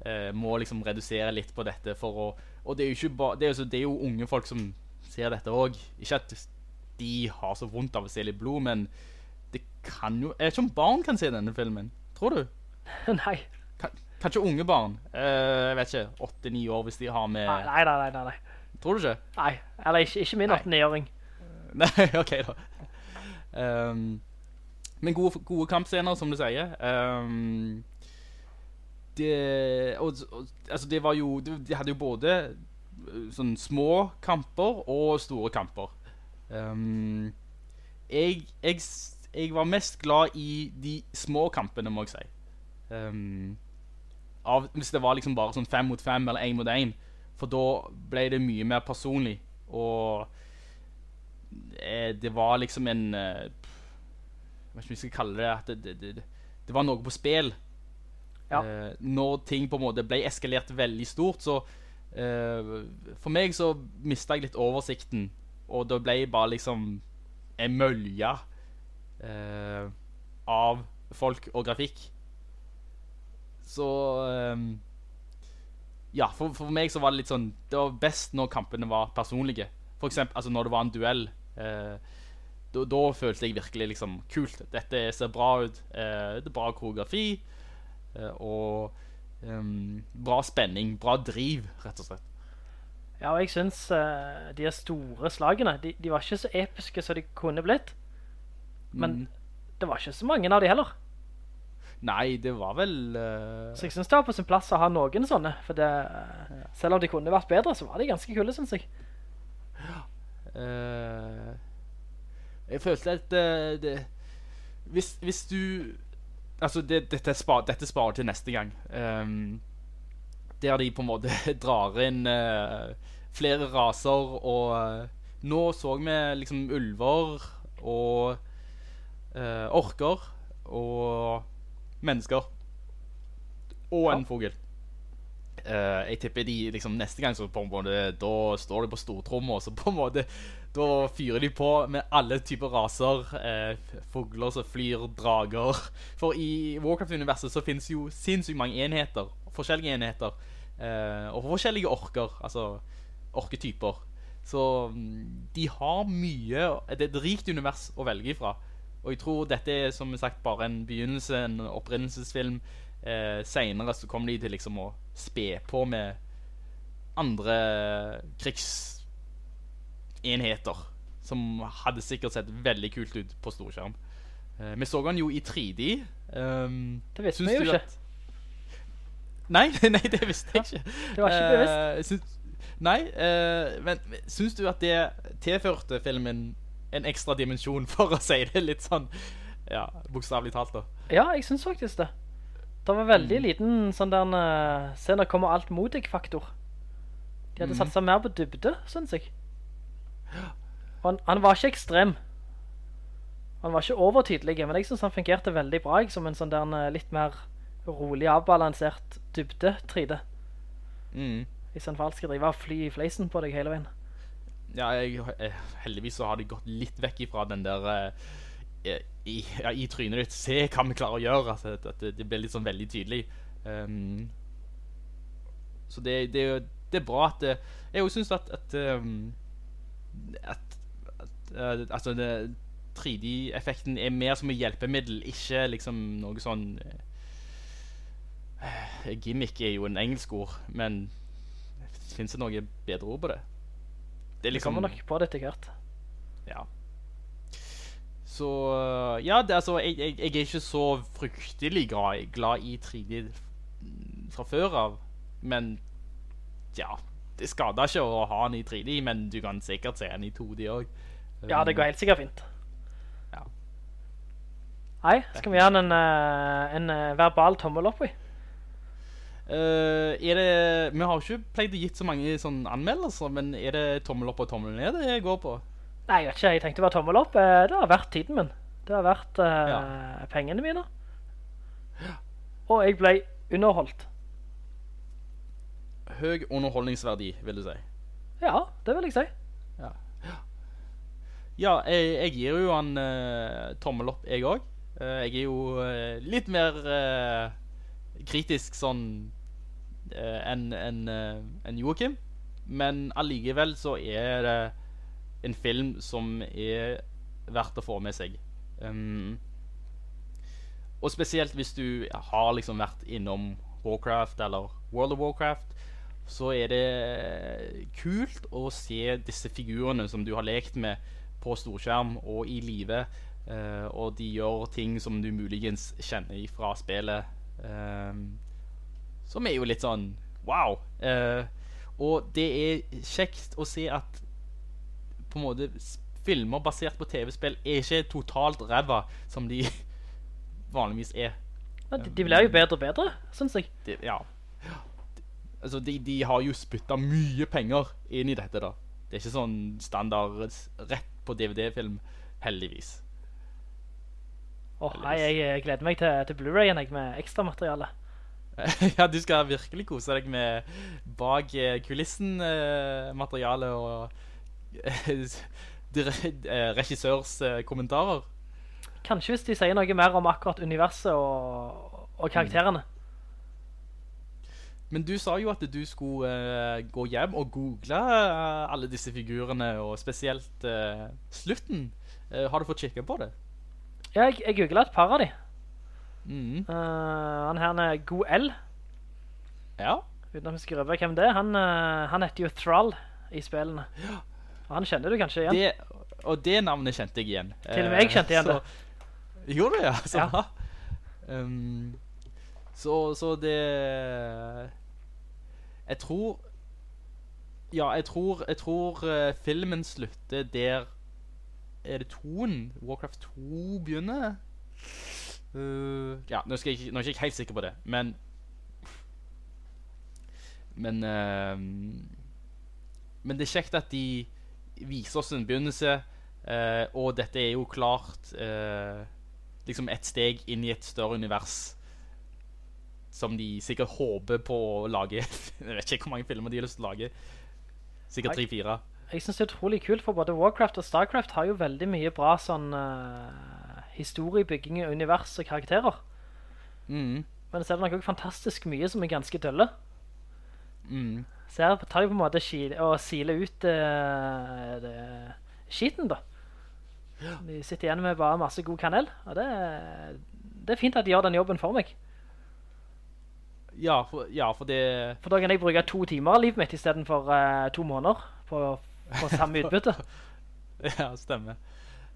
uh, må liksom redusere litt på dette for å Og det er jo bare det, er jo det er jo unge folk som ser dette òg. Ikke at de har så vondt av å se litt blod, men det kan jo Jeg vet ikke om barn kan se denne filmen. Tror du? Nei. Kan, kanskje unge barn. Eh, jeg vet ikke. Åtte-ni år hvis de har med Nei, nei, nei, nei, nei. Tror du ikke? Nei, eller ikke, ikke min 8-9-åring. Nei, ok da. Um, men gode, gode kampscener, som du sier. Um, det, og, og, altså det var jo, de, de hadde jo både eh, sånn små kamper og store kamper. Um, jeg, jeg, jeg var mest glad i de små kampene, må jeg si. Ehm, av, hvis det var liksom bare sånn fem mot fem eller en mot en, for da ble det mye mer personlig, og eh, det var liksom en eh, Jeg vet ikke om vi skal kalle det det, det, det, det var noe på spill. Eh, når ting på en måte ble eskalert veldig stort, så eh, For meg så mista jeg litt oversikten, og da ble jeg bare liksom en mølje eh, av folk og grafikk. Så um, Ja, for, for meg så var det litt sånn Det var best når kampene var personlige. for eksempel, altså når det var en duell, Uh, da, da følte jeg virkelig liksom, kult, dette ser bra ut, Uh, det er bra koreografi, Uh, og um, bra spenning, bra driv, rett og slett. Ja, og jeg synes uh, de store slagene, de, de var ikke så episke som de kunne blitt. Men Mm. det var ikke så mange av de heller. Nei, det var vel... uh... Så jeg synes det var på sin plass å ha noen sånne, for det, selv om de kunne vært bedre, så var de ganske kule, synes jeg. Uh, jeg følte at uh, det, hvis, hvis du Altså, det, dette, spar, dette sparer til neste gang. Um, der de på en måte drar inn flere raser, og nå så vi liksom ulver og orker og mennesker. Og en fugl. Uh, jeg tipper de liksom neste gang så på en måte Da står de på stortrommet Og så på en måte Da fyrer de på med alle typer raser Uh, Fugler som flyr Drager For i Warcraft-universet så finnes jo Sinnssykt mange enheter Forskjellige enheter Uh, Og forskjellige orker Altså orketyper Så mm, de har mye Det er et rikt univers å velge ifra Og jeg tror dette er som sagt bare en begynnelse En opprinnelsesfilm eh, Senere så kommer de til liksom å spe på med andre krigsenheter som hadde sikkert sett veldig kult ut på storskjerm. Eh, vi så han jo i 3D. Um, Det visste vi jo ikke. at- Nei, nei, det visste jeg ikke. Det var ikke Eh, syns- nei, eh, men syns du at det tilførte filmen en ekstra dimensjon, for å si det litt sånn, ja, bokstavlig talt da? Ja, jeg synes faktisk det. Det var veldig liten sånn der uh, Se, når kommer alt mot deg-faktor. De hadde satt satset mer på dybde, synes jeg. Og han, han var ikke ekstrem. Han var ikke overtydelig, men jeg synes han fungerte veldig bra jeg, som en sånn der uh, litt mer rolig avbalansert dybde 3D. Mm. I skal drive og fly i fleisen på deg hele veien. Ja, jeg, eh, heldigvis så har de gått litt vekk ifra den der eh, i, ja, i trynet ditt, se hva vi klarer å gjøre, altså, at, at det, det blir litt sånn veldig tydelig. Um, så det, det, det er bra at det, jeg jo synes at, at, um, at, at eh, altså det, 3D-effekten er mer som et hjelpemiddel, ikke liksom noe sånn eh, Gimmick er jo en engelsk ord, men finnes det noe bedre ord på det? Det liksom kommer nok på det etter hvert. Ja. Så Ja, det, altså, jeg, jeg, jeg er ikke så fryktelig glad, glad i 3D fra før av, men ja, det skader ikke å ha den i 3D, men du kan sikkert se den i 2D også. Ja, det går helt sikkert fint. Ja. Nei, skal vi gjøre en, eh, en eh, verbal tommel opp, vi? Er det, vi har ikke pleid å gitt så mange sånn anmeldelser, men er det tommel opp og tommel ned det går på? Nei, jeg vet ikke, jeg tenkte bare tommel opp. Eh, Det har vært tiden min. Det har vært eh, pengene mine. Og jeg ble underholdt. Høy underholdningsverdi, vil du si. Ja, det vil jeg si. Ja, ja jeg, jeg gir jo han uh, tommel opp, jeg. Eh, jeg er jo litt mer kritisk sånn eh, enn en, en Joakim. Joachim. Men allikevel så er det en film som er verdt å få med seg. Um, og spesielt hvis du har liksom vært innom Warcraft eller World of Warcraft, så er det kult å se disse figurene som du har lekt med på storskjerm og i live. Uh, og de gjør ting som du muligens kjenner fra spillet. Eh, som er jo litt sånn wow. Eh, og det er kjekt å se at på en måte filmer basert på TV-spill er ikke totalt ræva som de vanligvis er. Ja, de, de blir jo bedre og bedre, synes jeg. De, ja. Altså, de, de har jo spyttet mye penger inn i dette da. Det er ikke sånn standard rett på DVD-film, heldigvis. Åh, nei, jeg, gleder meg til, til Blu-rayen med ekstra materiale. ja, du skal virkelig kose deg med bak eh, kulissen eh, og eh, regissørs kommentarer. Kanskje hvis de sier noe mer om akkurat universet og, og karakterene. Men du sa jo at du skulle gå hjem og google alle disse figurene, og spesielt slutten. Har du fått kikket på det? Ja, jeg, jeg googlet et par av de. Mm. Uh, han her er God L. Ja. Uten at vi skal røpe hvem det er. Han, uh, han heter jo Thrall i spillene. Og han kjenner du kanskje igjen. Det, og det navnet kjente jeg igjen. Til og med jeg kjente igjen Eh, det. Gjorde du, ja? Så Ja. Um, så, så det Jeg tror Ja, jeg tror, jeg tror eh, filmen slutter der Er det toen? Warcraft 2 begynner? Uh, ja, nå, jeg, nå er jeg ikke helt sikker på det, men Men uh, Men det er kjekt at de viser oss en begynnelse, uh, og dette er jo klart liksom et steg inn i et større univers som de sikkert håper på å lage. Jeg vet ikke hvor mange filmer de har lyst til å lage. Sikkert tre-fire. Jeg synes det er utrolig kult, for både Warcraft og Starcraft har jo veldig mye bra sånn uh, historiebygging univers og karakterer. Mm. Men så er det nok òg fantastisk mye som er ganske dølle. Mm. Så her tar de på en måte og siler ut uh, det, skiten da. De sitter igjen med bare masse god kanel, og det, det er fint at de gjør den jobben for meg. Ja, for, ja, for det For da kan jeg bruke to timer av livet mitt i stedet for eh, to måneder på å få samme utbytte. Ja, stemmer.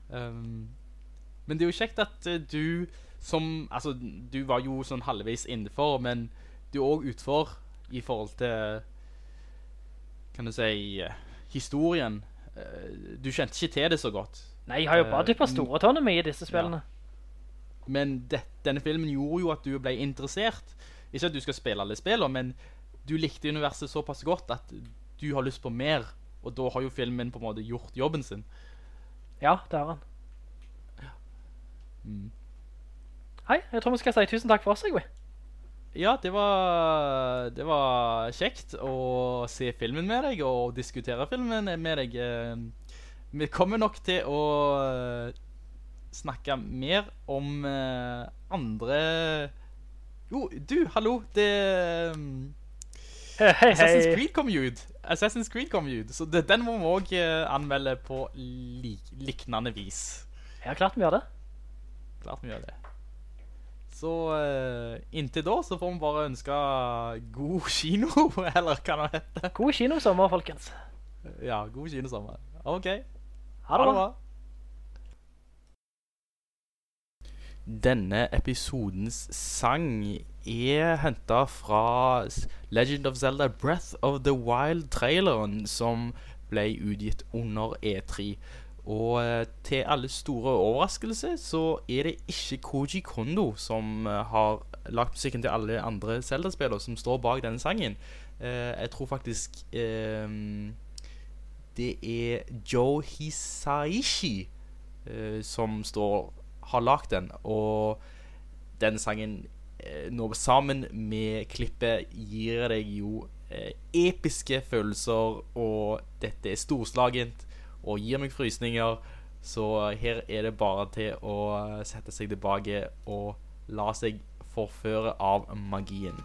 Um, men det er jo kjekt at eh, du som Altså, du var jo sånn halvveis innenfor, men du er også utfor i forhold til Kan du si eh, historien. Eh, du kjente ikke til det så godt. Nei, jeg har jo bare dyppa store tårne mye i disse spillene. Men det, denne filmen gjorde jo at du ble interessert. Ikke at du skal spille alle spillene, men du likte universet såpass godt at du har lyst på mer. Og da har jo filmen på en måte gjort jobben sin. Ja, det har han. Mm. Hei, jeg tror vi skal si tusen takk for oss, Egwe. Ja, det var, det var kjekt å se filmen med deg og diskutere filmen med deg. Eh, Vi kommer nok til å eh, snakke mer om eh, andre Jo, du, hallo, det Hei, hei, Assassin's. Creed kom jo ut. Assassin's Creed kom jo ut, så det, den må vi også eh, anmelde på li liknende vis. Ja, klart vi gjør det. Klart vi gjør det. Så uh, inntil da så får vi bare ønske god kino, eller hva det heter. God kinosommer, folkens. Ja, god kinosommer. Ok. Ha det bra. Denne episodens sang er hentet fra Legend of Zelda Breath of the Wild-traileren som ble utgitt under E3. Og eh, til alle store overraskelse så er det ikke Koji Kondo som eh, har lagt musikken til alle andre Zelda-spillere som står bak denne sangen. Eh, jeg tror faktisk det er Joe Hisaishi som står har lagt den, og denne sangen eh, nå sammen med klippet gir deg jo eh, episke følelser, og dette er storslagent og gir meg frysninger. Så her er det bare til å sette seg tilbake og la seg forføre av magien.